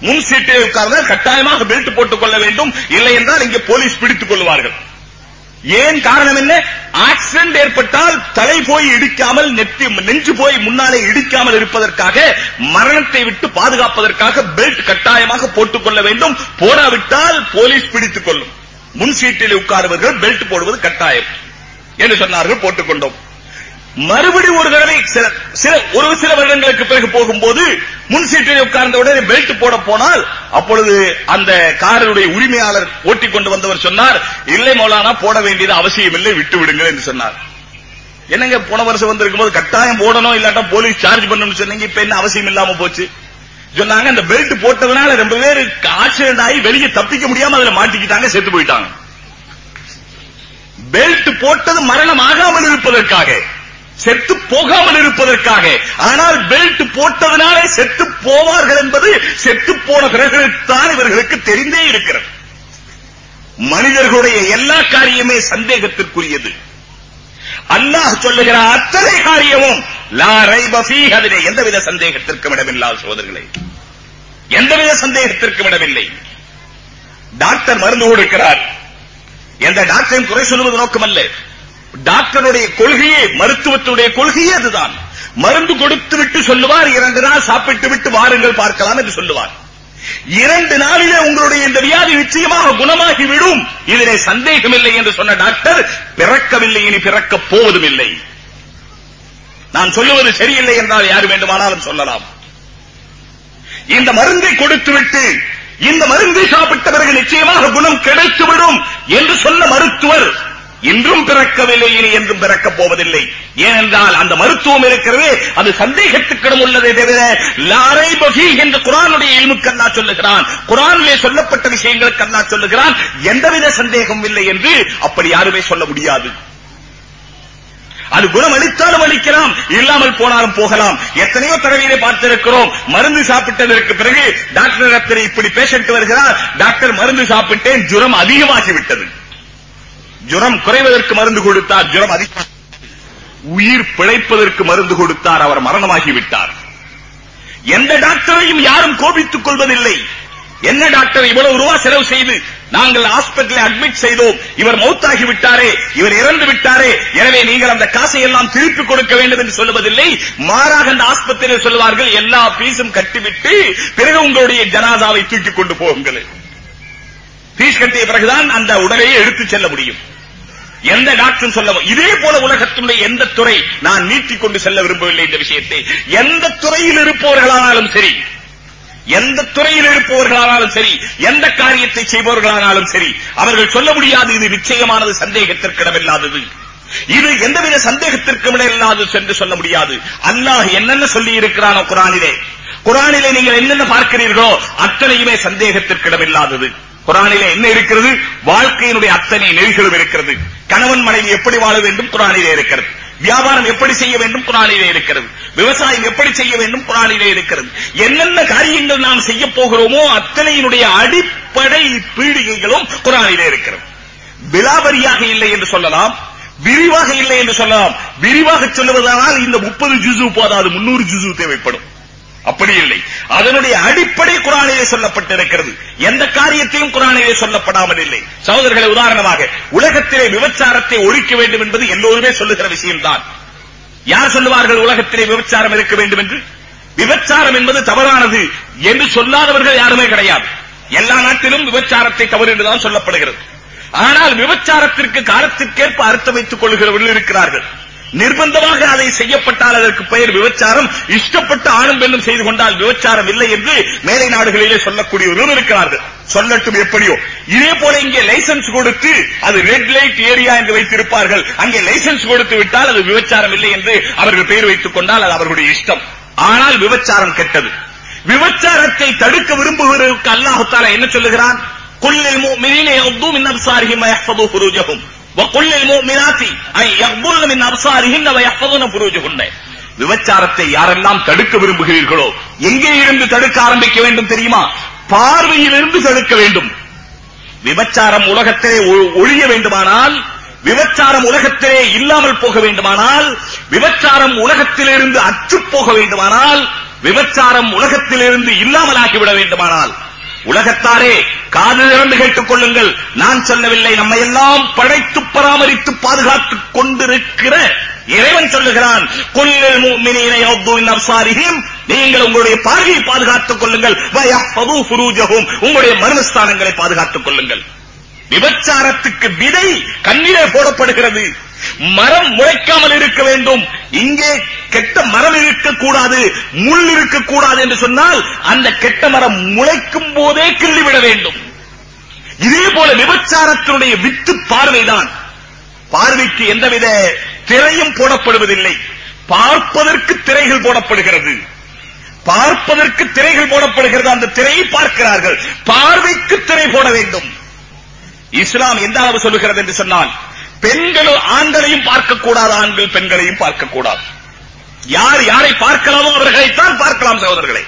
முன் சீட்டை உட்கார்ந்தால் கட்டாயமாக பெல்ட் போட்டுக் கொள்ள வேண்டும். இல்லை என்றால் இங்கே போலீஸ் பிடித்துக் கொள்வார்கள். ஏன் காரணம் என்ன? ஆக்சிடென்ட் ஏற்பட்டால் தலை போய் இடிக்காமல் நெத்தி நெஞ்சு போய் முன்னாலே இடிக்காமல் இருப்பதற்காக மரணத்தை விட்டு பாதுகாப்பதற்காக பெல்ட் கட்டாயமாக போட்டுக் கொள்ள வேண்டும். போடாவிட்டால் போலீஸ் பிடித்துக் கொள்ளும். முன் சீட்டில் உட்காருவர்கள் பெல்ட் போடுவது கட்டாயம். என்று சொன்னார்கள் போட்டுக்கொண்டோம். மறுபடி ஒரு தடவை சில ஒரு சில வருடங்களுக்கு பிறகு போகும்போது முன் சீட்டில் உட்கார்ந்த உடனே பெல்ட் போட போனால் அப்பொழுது அந்த காரனுடைய உரிமையாளர் ஓட்டி கொண்டு வந்தவர் சொன்னார் இல்லை மௌலானா போட வேண்டியது அவசியம் இல்லை விட்டு விடுங்கள் என்று சொன்னார். என்னங்க போன வருஷம் வந்திருக்கும் போது கட்டாயம் போடணும் இல்லாட்டா போலீஸ் சார்ஜ் பண்ணணும்னு சொன்னீங்க இப்ப என்ன அவசியம் இல்லாம போச்சு? சொன்னாங்க அந்த பெல்ட் போட்டதுனால ரொம்ப பேர் ஆக்சிடென்ட் ஆகி வெளியே தப்பிக்க முடியாம அதுல மாட்டிக்கிட்டாங்க செத்து போயிட்டாங்க. பெல்ட் போட்டது மரணம் ஆகாமல் இருப்பதற்காக செத்து போகாமல் இருப்பதற்காக. ஆனால் பெல்ட் போட்டதனாலே செத்து போவார்கள் என்பது செத்து போன பிறகுதான் இவர்களுக்கு தெரிந்தே இருக்கிறது. மனிதர்களுடைய எல்லா காரியமே சந்தேகத்திற்குரியது. அல்லாஹ் சொல்லுகிற அத்தனை காரியமும் லா ரைப ஃபீ அதிலே எந்தவித சந்தேகத்திற்கும் இடமில்லாத சோதர்களே எந்தவித சந்தேகத்திற்கும் இடமில்லை. டாக்டர் மருந்து கொடுக்கிறார். எந்த டாக்டரையும் குறை சொல்லுவது நோக்கமல்ல. டாக்டருடைய கொள்கையே மருத்துவத்துடைய கொள்கையே அதுதான். மருந்து கொடுத்து விட்டு சொல்லுவார் இரண்டு நாள் சாப்பிட்டு விட்டு வாருங்கள் பார்க்கலாம் என்று சொல்லுவார். இரண்டு நாளிலே உங்களுடைய இந்த வியாதி நிச்சயமாக குணமாகி விடும் இதிலே சந்தேகமில்லை என்று சொன்ன டாக்டர் பிறக்கவில்லை இனி பிறக்கப் போவதும் இல்லை நான் சொல்லுவது சரியில்லை என்றால் யார் வேண்டுமானாலும் சொல்லலாம். இந்த மருந்தை கொடுத்துவிட்டு இந்த மருந்தை சாப்பிட்ட பிறகு நிச்சயமாக குணம் கிடைத்துவிடும் என்று சொன்ன மருத்துவர் இன்றும் பிறக்கவில்லை இனி என்றும் பிறக்கப் போவதில்லை. ஏனென்றால் அந்த மருத்துவம் இருக்கிறது அது சந்தேகத்துக்கிடம் உள்ளதே தவிர லாரை பகி என்று குரானுடைய இல்முக்கு அல்லா சொல்லுகிறான். குரானிலே சொல்லப்பட்ட விஷயங்களுக்கு அல்லா சொல்லுகிறான் எந்தவித சந்தேகம் இல்லை என்று அப்படி யாருமே சொல்ல முடியாது. அது குணம் அளித்தாலும் அளிக்கலாம் இல்லாமல் போனாலும் போகலாம். எத்தனையோ தடவையிலே பார்த்திருக்கிறோம் மருந்து சாப்பிட்டதற்கு பிறகு டாக்டர் இப்படி பேஷண்ட் வருகிறார் டாக்டர் மருந்து சாப்பிட்டேன் ஜுரம் அதிகமாகி விட்டது ஜுரம் குறைவதற்கு மருந்து கொடுத்தார் ஜுரம் அதிக உயிர் பிழைப்பதற்கு மருந்து கொடுத்தார் அவர் மரணமாகி விட்டார் எந்த டாக்டரையும் யாரும் கோபித்துக் கொள்வதில்லை. என்ன டாக்டர் இவ்வளவு ரூபா செலவு செய்து நாங்கள் ஹாஸ்பிட்டலில் அட்மிட் செய்தோம் இவர் மௌத்தாகி விட்டாரே இவர் இறந்து விட்டாரே எனவே நீங்கள் அந்த காசை எல்லாம் திருப்பி கொடுக்க வேண்டும் என்று சொல்லுவதில்லை. மாறாக அந்த ஆஸ்பத்திரியில் சொல்வார்கள் எல்லா பீஸும் கட்டிவிட்டு பிறகு உங்களுடைய ஜனாதாவை தூக்கி கொண்டு போகுங்கள். பீஸ் கட்டிய பிறகுதான் அந்த உடலையை எடுத்துச் செல்ல முடியும். எந்த டாக்டரும் சொல்ல இதே போல உலகத்தினுடைய எந்த துறை நான் நீட்டிக் கொண்டு செல்ல விரும்பவில்லை இந்த விஷயத்தை. எந்த துறையில் இருப்பவர்களானாலும் சரி எந்த துறையில் இருப்பவர்களானாலும் சரி எந்த காரியத்தை செய்பவர்களானாலும் சரி அவர்கள் சொல்ல முடியாது இது நிச்சயமானது சந்தேகத்திற்கிடமில்லாதது இது எந்தவித சந்தேகத்திற்கும் இடையில்லாது சென்று சொல்ல முடியாது. அல்லாஹ் என்னென்ன சொல்லி இருக்கிறானோ குரானிலே. குரானிலே நீங்கள் என்னென்ன பார்க்கிறீர்களோ அத்தனையுமே சந்தேகத்திற்கிடமில்லாதது குரானிலே என்ன இருக்கிறது? வாழ்க்கையினுடைய அத்தனை நெறிகளும் இருக்கிறது. கணவன் மனைவி எப்படி வாழ வேண்டும்? குரானிலே இருக்கிறது. வியாபாரம் எப்படி செய்ய வேண்டும்? குரானிலே இருக்கிறது. விவசாயம் எப்படி செய்ய வேண்டும்? குரானிலே இருக்கிறது. என்னென்ன காரியங்கள் நாம் செய்ய போகிறோமோ அத்தனையினுடைய அடிப்படை பீடிகைகளும் குரானிலே இருக்கிறது. விலாவரியாக இல்லை என்று சொல்லலாம். விரிவாக இல்லை என்று சொல்லலாம். விரிவாக சொல்லுவதானால் இந்த முப்பது ஜுசு போதாது முன்னூறு ஜுசு தேவைப்படும். அப்படி இல்லை. அதனுடைய அடிப்படை குரானிலே சொல்லப்பட்டிருக்கிறது. எந்த காரியத்தையும் குரானிலே சொல்லப்படாமல் இல்லை. சகோதரர்களை உதாரணமாக உலகத்திலே விபச்சாரத்தை ஒழிக்க வேண்டும் என்பது எல்லோருமே சொல்லுகிற விஷயம்தான். யார் சொல்லுவார்கள் உலகத்திலே விபச்சாரம் இருக்க வேண்டும் என்று? விபச்சாரம் என்பது தவறானது என்று சொல்லாதவர்கள் யாருமே கிடையாது. எல்லா நாட்டிலும் விபச்சாரத்தை தவறு என்றுதான் சொல்லப்படுகிறது. ஆனால் விபச்சாரத்திற்கு காலத்திற்கேற்ப அர்த்தம் வைத்துக் கொள்கிறவர்கள் இருக்கிறார்கள். நிர்பந்தமாக அதை செய்யப்பட்டால் அதற்கு பெயர் விபச்சாரம். இஷ்டப்பட்டு ஆணும் பெண்ணும் செய்து கொண்டால் விபச்சாரம் இல்லை என்று மேலை நாடுகளிலே சொல்லக்கூடியவர்கள் இருக்கிறார்கள். சொல்லட்டும் எப்படியோ. இதே போல இங்கே லைசன்ஸ் கொடுத்து அது ரெட் லைட் ஏரியா என்று வைத்திருப்பார்கள். அங்கே லைசன்ஸ் கொடுத்து விட்டால் அது விபச்சாரம் இல்லை என்று அவர்கள் பெயர் வைத்துக் கொண்டால் அது அவர்களுடைய இஷ்டம். ஆனால் விபச்சாரம் கெட்டது. விபச்சாரத்தை தடுக்க விரும்புகிறவருக்கு அல்லாஹு தாலா என்ன சொல்லுகிறான்? குல்லில் முஃமினீன யக்து மின் அப்சாரிஹிம் வயஹ்ஃபது ஃபுரூஜஹும். وقل للمؤمنات أن يغضن من أبصارهن ويحفظن فروجهن விபச்சாரத்தை யாரெல்லாம் தடுக்க விரும்புகிறீர்களோ எங்கே இருந்து தடுக்க ஆரம்பிக்க வேண்டும் தெரியுமா பார்வையிலிருந்து தடுக்க வேண்டும் விபச்சாரம் உலகத்திலே ஒ- ஒழிய வேண்டுமானால் விபச்சாரம் உலகத்திலே இல்லாமல் போக வேண்டுமானால் விபச்சாரம் உலகத்திலிருந்து அற்றுப் போக வேண்டுமானால் விபச்சாரம் உலகத்திலிருந்து இல்லாமலாகிவிட வேண்டுமானால் உலகத்தாரே காது திறந்து கேட்டுக் கொள்ளுங்கள். நான் சொல்லவில்லை நம்மை எல்லாம் படைத்து பராமரித்து பாதுகாத்துக் கொண்டிருக்கிற இறைவன் சொல்லுகிறான் குல்லில் முஃமினீன மின் அப்சாரிஹிம். நீங்கள் உங்களுடைய பார்வையை பாதுகாத்துக் கொள்ளுங்கள். வயஹ்ஃபது ஃபுரூஜஹும். உங்களுடைய மர்மஸ்தானங்களை பாதுகாத்துக் கொள்ளுங்கள். விபச்சாரத்துக்கு விதை கண்ணிலே போடப்படுகிறது. மரம் முளைக்காமல் இருக்க வேண்டும். இங்கே கெட்ட மரம் இருக்கக்கூடாது முள் இருக்கக்கூடாது என்று சொன்னால் அந்த கெட்ட மரம் முளைக்கும் போதே கிள்ளிவிட வேண்டும். இதே போல விபச்சாரத்தினுடைய வித்து பார்வைதான். பார்வைக்கு எந்தவித திரையும் போடப்படுவதில்லை. பார்ப்பதற்கு திரைகள் போடப்படுகிறது. பார்ப்பதற்கு திரைகள் போடப்படுகிறது. அந்த திரையை பார்க்கிறார்கள். பார்வைக்கு திரை போட வேண்டும். இஸ்லாம் எந்த அளவு சொல்லுகிறது என்று சொன்னால் பெண்களும் ஆண்களையும் பார்க்கக்கூடாது ஆண்கள் பெண்களையும் பார்க்கக்கூடாது. யார் யாரை பார்க்கலாமோ அவர்களைத்தான் பார்க்கலாம் சகோதரர்களை.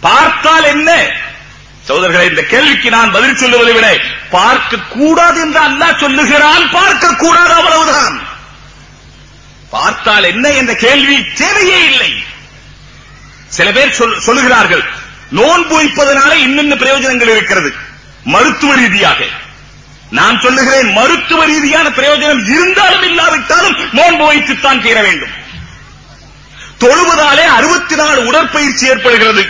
பார்த்தால் என்ன? சகோதரர்களை இந்த கேள்விக்கு நான் பதில் சொல்லுவதை விட பார்க்க கூடாது என்று அண்ணா சொல்லுகிறான் பார்க்க கூடாது அவ்வளவுதான். பார்த்தால் என்ன என்ற கேள்வி தேவையே இல்லை. சில பேர் சொல்- சொல்லுகிறார்கள் நோன்பு வைப்பதனால இன்னென்ன பிரயோஜனங்கள் இருக்கிறது. மருத்துவ ரீதியாக. நான் சொல்லுகிறேன் மருத்துவ ரீதியான பிரயோஜனம் இருந்தாலும் இல்லாவிட்டாலும் நோன்பு வைத்துத்தான் தீர வேண்டும். தொழுவதாலே அறுபத்தி நாலு உடற்பயிற்சி ஏற்படுகிறது.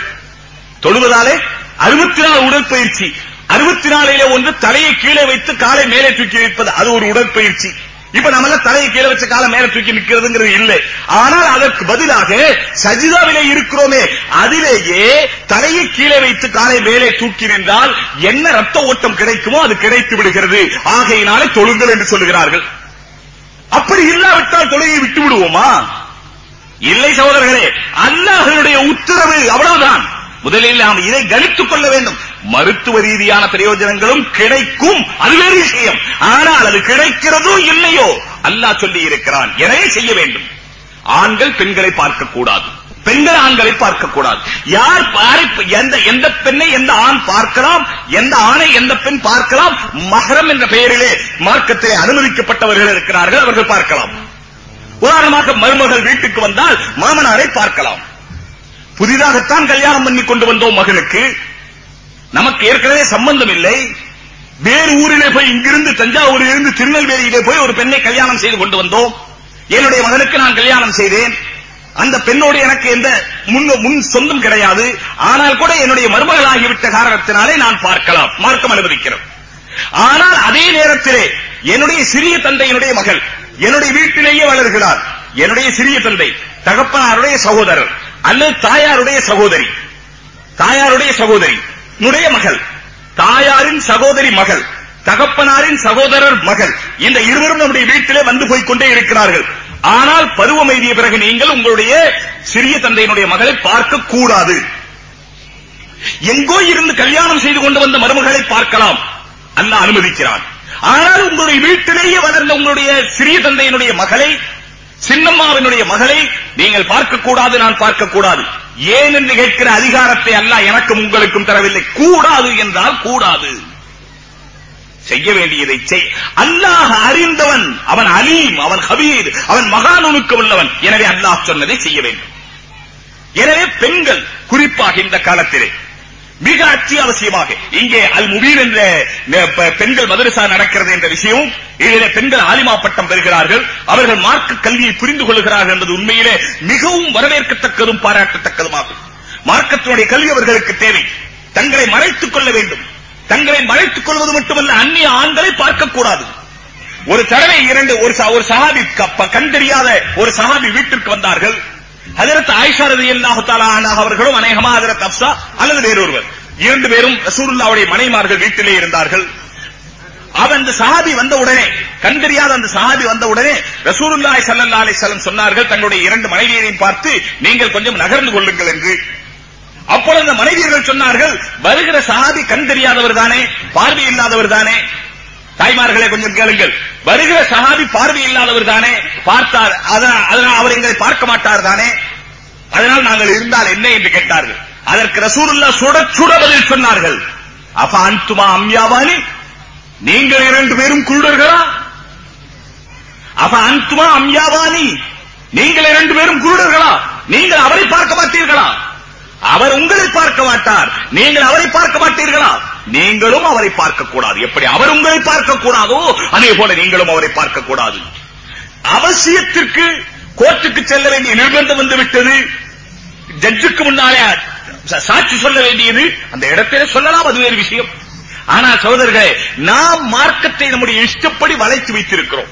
தொழுவதாலே அறுபத்தி நாலு உடற்பயிற்சி. அறுபத்தி நாலிலே ஒன்று தலையை கீழே வைத்து காலை மேலே தூக்கி வைப்பது. அது ஒரு உடற்பயிற்சி. இப்ப நம்மள தலையை கீழே வச்ச காலம் மேல தூக்கி நிக்கிறதுங்கிறது இல்லை. ஆனால் அதற்கு பதிலாக சஜிதாவிலே இருக்கிறோமே அதிலேயே தலையை கீழே வைத்து காலை மேலே தூக்கி நின்றால் என்ன ரத்த ஓட்டம் கிடைக்குமோ அது கிடைத்து விடுகிறது. ஆகையினாலே தொழுங்கள் என்று சொல்லுகிறார்கள். அப்படி இல்லாவிட்டால் தொழுகையை விட்டு விடுவோமா? இல்லை சகோதரர்களே அல்லாஹனுடைய உத்தரவு அவ்வளவுதான். முதலில் நாம் இதை கணித்துக் கொள்ள வேண்டும். மருத்துவ ரீதியான பிரயோஜனங்களும் கிடைக்கும். அது வேறு விஷயம். ஆனால் அது கிடைக்கிறதோ இல்லையோ? அல்லாஹ் சொல்லி இருக்கிறான் எனவே செய்ய வேண்டும்? ஆண்கள் பெண்களை பார்க்க கூடாது பெண்கள் ஆண்களை பார்க்க கூடாது யார் எந்த எந்த பெண்ணை எந்த ஆண் பார்க்கலாம்? எந்த ஆணை எந்த பெண் பார்க்கலாம்? மகரம் என்ற பெயரிலே மார்க்கத்திலே அனுமதிக்கப்பட்டவர்கள் இருக்கிறார்கள். அவர்கள் பார்க்கலாம். உதாரணமாக மருமகள் வீட்டுக்கு வந்தால் மாமனாரை பார்க்கலாம். புதிதாகத்தான் கல்யாணம் பண்ணி கொண்டு வந்தோம் மகனுக்கு. நமக்கு ஏற்கனவே சம்பந்தம் இல்லை. வேறு ஊரிலே போய் இங்கிருந்து தஞ்சாவூரில் இருந்து திருநெல்வேலியிலே போய் ஒரு பெண்ணை கல்யாணம் செய்து கொண்டு வந்தோம். என்னுடைய மகனுக்கு நான் கல்யாணம் செய்தேன். அந்த பெண்ணோடு எனக்கு எந்த முன் முன் சொந்தம் கிடையாது. ஆனால் கூட என்னுடைய மருமகளாகிவிட்ட காரணத்தினாலே நான் பார்க்கலாம். மார்க்கம் அனுமதிக்கிறோம் ஆனால் அதே நேரத்திலே என்னுடைய சிறிய தந்தையினுடைய மகள் என்னுடைய வீட்டிலேயே வளர்கிறார். என்னுடைய சிறிய தந்தை தகப்பனாருடைய சகோதரர் அல்லது தாயாருடைய சகோதரி. தாயாருடைய சகோதரி. என்னுடைய மகள் தாயாரின் சகோதரி மகள் தகப்பனாரின் சகோதரர் மகள் இந்த இருவரும் நம்முடைய வீட்டிலே வந்து போய்க் கொண்டே இருக்கிறார்கள். ஆனால் பருவம் எய்திய பிறகு நீங்கள் உங்களுடைய சிறிய தந்தையினுடைய மகளை பார்க்க கூடாது. எங்கோ இருந்து கல்யாணம் செய்து கொண்டு வந்த மருமகளை பார்க்கலாம். அல்ல அனுமதிக்கிறான். ஆனால் உங்களுடைய வீட்டிலேயே வளர்ந்த உங்களுடைய சிறிய தந்தையினுடைய மகளை சின்னம்மாவினுடைய மகளை நீங்கள் பார்க்கக்கூடாது நான் பார்க்கக்கூடாது ஏன் என்று கேட்கிற அதிகாரத்தை அல்லாஹ் எனக்கும் உங்களுக்கும் தரவில்லை. கூடாது என்றால் கூடாது. செய்ய வேண்டியதை செய். அல்லாஹ் அறிந்தவன் அவன் அலீம் அவன் ஹபீர் அவன் மகானுக்கு உள்ளவன். எனவே அல்லாஹ் சொன்னதை செய்ய வேண்டும். எனவே பெண்கள் குறிப்பாக இந்த காலத்திலே மிக அத்தியாவசியமாக. இங்கே அல் முபீன் என்ற பெண்கள் மதரசா நடக்கிறது என்ற விஷயம் இதிலே பெண்கள் ஆலிமா பட்டம் பெறுகிறார்கள். அவர்கள் மார்க்க கல்வியை புரிந்து கொள்கிறார்கள் என்பது உண்மையிலே மிகவும் வரவேற்கத்தக்கதும் பாராட்டத்தக்கதுமாகும். மார்க்கத்தினுடைய கல்வி அவர்களுக்கு தேவை. தங்களை மறைத்துக் கொள்ள வேண்டும். தங்களை மறைத்துக் கொள்வது மட்டுமல்ல அந்நிய ஆண்களை பார்க்கக்கூடாது ஒரு தடவை இரண்டு ஒரு ச- ஒரு சஹாபி கண் தெரியாத ஒரு சஹாபி வீட்டிற்கு வந்தார்கள். ஹஜரத் ஆயிஷா ரலியல்லாஹு தஆலா அவர்களும் அநேகமா ஹஜரத் அப்சா அல்லது வேறொருவர். இரண்டு பேரும் ரசூலுல்லாஹ்வுடைய மனைமார்கள் வீட்டிலே இருந்தார்கள். அவன் அந்த சஹாபி வந்த உடனே கண் தெரியாத அந்த சஹாபி வந்த உடனே ரசூலுல்லாஹி சல்லா அலைஹி வஸல்லம் சொன்னார்கள் தன்னுடைய இரண்டு மனைவியரையும் பார்த்து நீங்கள் கொஞ்சம் நகர்ந்து கொள்ளுங்கள் என்று. அப்பொழுது அந்த மனைவியர்கள் சொன்னார்கள் வருகிற சஹாபி கண் தெரியாதவர் தானே பார்வை இல்லாதவர் தானே தாய்மார்களே கொஞ்சம் கேளுங்கள். வருகிற சஹாபி பார்வை இல்லாதவர் தானே? பார்த்தார். அதனால் அவர் எங்களை பார்க்க மாட்டார் தானே? அதனால் நாங்கள் இருந்தால் என்ன என்று கேட்டார்கள். அதற்கு ரசூலுல்லா சுட சுட பதில் சொன்னார்கள். அப்ப அந்துமா அம்யாவானி? நீங்கள் இரண்டு பேரும் குருடர்களா? அப்ப அந்துமா அம்யாவானி? நீங்கள் இரண்டு பேரும் குருடர்களா? நீங்கள் அவரை பார்க்க மாட்டீர்களா? அவர் உங்களை பார்க்க மாட்டார். நீங்கள் அவரை பார்க்க மாட்டீர்களா? நீங்களும் அவரை பார்க்கக்கூடாது. எப்படி அவர் உங்களை பார்க்கக்கூடாதோ அதே போல நீங்களும் அவரை பார்க்கக்கூடாது. அவசியத்திற்கு கோர்ட்டுக்கு செல்ல வேண்டிய நிர்பந்தம் வந்து விட்டது. ஜட்ஜுக்கு முன்னாலே சாட்சி சொல்ல வேண்டியது. அந்த இடத்திலே சொல்லலாம் அது வேறு விஷயம். ஆனால் சோதர்களே நாம் மார்க்கத்தை நம்முடைய இஷ்டப்படி வளைத்து வைத்திருக்கிறோம்.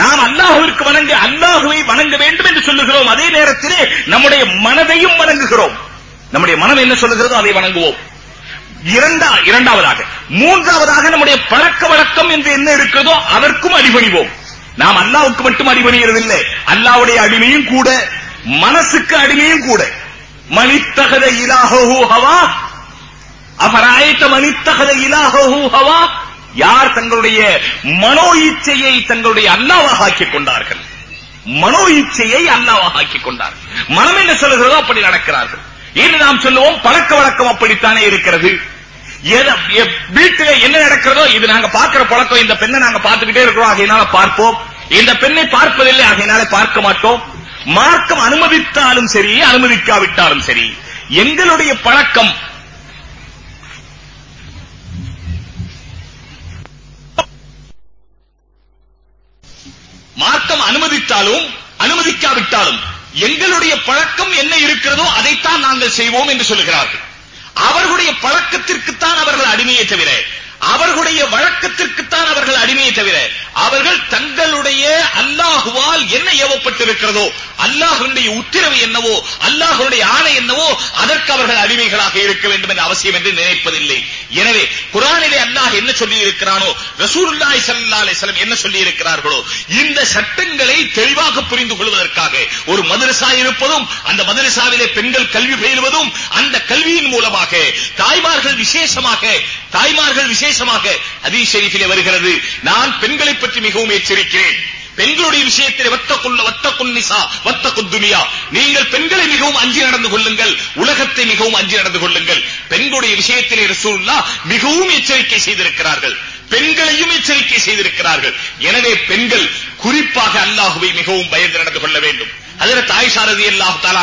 நாம் அல்லாஹுவிற்கு வணங்க அல்லாஹுவை வணங்க வேண்டும் என்று சொல்லுகிறோம். அதே நேரத்திலே நம்முடைய மனதையும் வணங்குகிறோம். நம்முடைய மனம் என்ன சொல்லுகிறதோ அதை வணங்குவோம். இரண்டா இரண்டாவதாக. மூன்றாவதாக நம்முடைய பழக்க வழக்கம் என்று என்ன இருக்கிறதோ அதற்கும் அடிபணிவோம். நாம் அல்லாவுக்கு மட்டும் அடிபணிகிறதில்லை அல்லாவுடைய அடிமையும் கூட மனசுக்கு அடிமையும் கூட. மனித்தகத இலாஹு ஹவா. அபராயத்த மனித்தகத இலாஹு ஹவா. யார் தங்களுடைய மனோ இச்சையை தங்களுடைய அல்லாவாக ஆக்கிக் கொண்டார்கள்? மனோ இச்சையை அல்லாவாக ஆக்கிக் கொண்டார்கள். மனம் என்ன சொல்லுகிறதோ அப்படி நடக்கிறார்கள். இன்று நாம் சொல்லுவோம் பழக்க வழக்கம் அப்படித்தானே இருக்கிறது? வீட்டுல என்ன நடக்கிறதோ இது நாங்க பார்க்கிற பழக்கம். இந்த பெண்ணை நாங்க பார்த்துக்கிட்டே இருக்கிறோம். ஆகையினால பார்ப்போம். இந்த பெண்ணை பார்ப்பதில்லை. ஆகையினால பார்க்க மாட்டோம். மார்க்கம் அனுமதித்தாலும் சரி அனுமதிக்காவிட்டாலும் சரி எங்களுடைய பழக்கம் மார்க்கம் அனுமதித்தாலும் அனுமதிக்காவிட்டாலும் எங்களுடைய பழக்கம் என்ன இருக்கிறதோ அதைத்தான் நாங்கள் செய்வோம் என்று சொல்லுகிறார்கள். அவர்களுடைய பழக்கத்திற்குத்தான் அவர்கள் அடிமையே தவிர அவர்களுடைய வழக்கத்திற்குத்தான் அவர்கள் அடிமையை தவிர அவர்கள் தங்களுடைய அல்லாஹுவால் என்ன ஏவப்பட்டிருக்கிறதோ அல்லாஹுடைய உத்தரவு என்னவோ அல்லாஹுடைய ஆணை என்னவோ அதற்கு அவர்கள் அடிமைகளாக இருக்க வேண்டும் என்ற அவசியம் என்று நினைப்பதில்லை. எனவே குரானிலே அல்லாஹ் என்ன சொல்லி இருக்கிறானோ ரசூலுல்லாஹி ஸல்லல்லாஹு அலைஹி வஸல்லம் என்ன சொல்லி இருக்கிறார்களோ இந்த சட்டங்களை தெளிவாக புரிந்து கொள்வதற்காக ஒரு மதரசா இருப்பதும் அந்த மதரசாவிலே பெண்கள் கல்வி பயிலுவதும் அந்த கல்வியின் மூலமாக தாய்மார்கள் விசேஷமாக தாய்மார்கள் விசேஷ விசேஷமாக ஹதீஸ் ஷெரீஃபிலே வருகிறது. நான் பெண்களை பற்றி மிகவும் எச்சரிக்கிறேன். பெண்களுடைய விஷயத்தில் வத்தக்குள்ள வத்தக்குன் நிசா வத்தக்குத்துனியா நீங்கள் பெண்களை மிகவும் அஞ்சி நடந்து கொள்ளுங்கள். உலகத்தை மிகவும் அஞ்சி நடந்து கொள்ளுங்கள். பெண்களுடைய விஷயத்திலே ரசூல்லா மிகவும் எச்சரிக்கை செய்திருக்கிறார்கள். பெண்களையும் எச்சரிக்கை செய்திருக்கிறார்கள். எனவே பெண்கள் குறிப்பாக அல்லாஹுவை மிகவும் பயந்து நடந்து கொள்ள வேண்டும். ஹஜரத் ஆயிஷா ரலியல்லாஹு தஆலா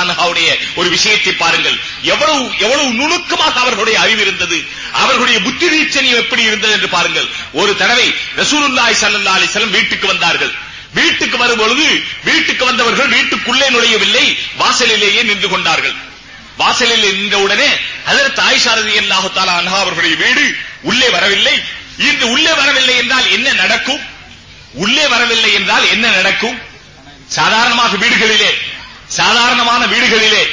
ஒரு விஷயத்தை பாருங்கள். எவ்வளவு எவ்வளவு நுணுக்கமாக அவர்களுடைய அறிவு இருந்தது. அவர்களுடைய புத்தி வீச்சனியம் எப்படி இருந்தது என்று பாருங்கள். ஒரு தடவை ரசூலுல்லாஹி ஸல்லல்லாஹு அலைஹி வஸல்லம் வீட்டுக்கு வந்தார்கள். வீட்டுக்கு வரும்பொழுது வீட்டுக்கு வந்தவர்கள் வீட்டுக்குள்ளே நுழையவில்லை வாசலிலேயே நின்று கொண்டார்கள். வாசலில் நின்றவுடனே ஹஜரத் ஆயிஷா ரலியல்லாஹு தஆலா அன்ஹா அவர்களுடைய வீடு உள்ளே வரவில்லை. இன்று உள்ளே வரவில்லை என்றால் என்ன நடக்கும்? உள்ளே வரவில்லை என்றால் என்ன நடக்கும்? சாதாரணமாக வீடுகளிலே சாதாரணமான வீடுகளிலே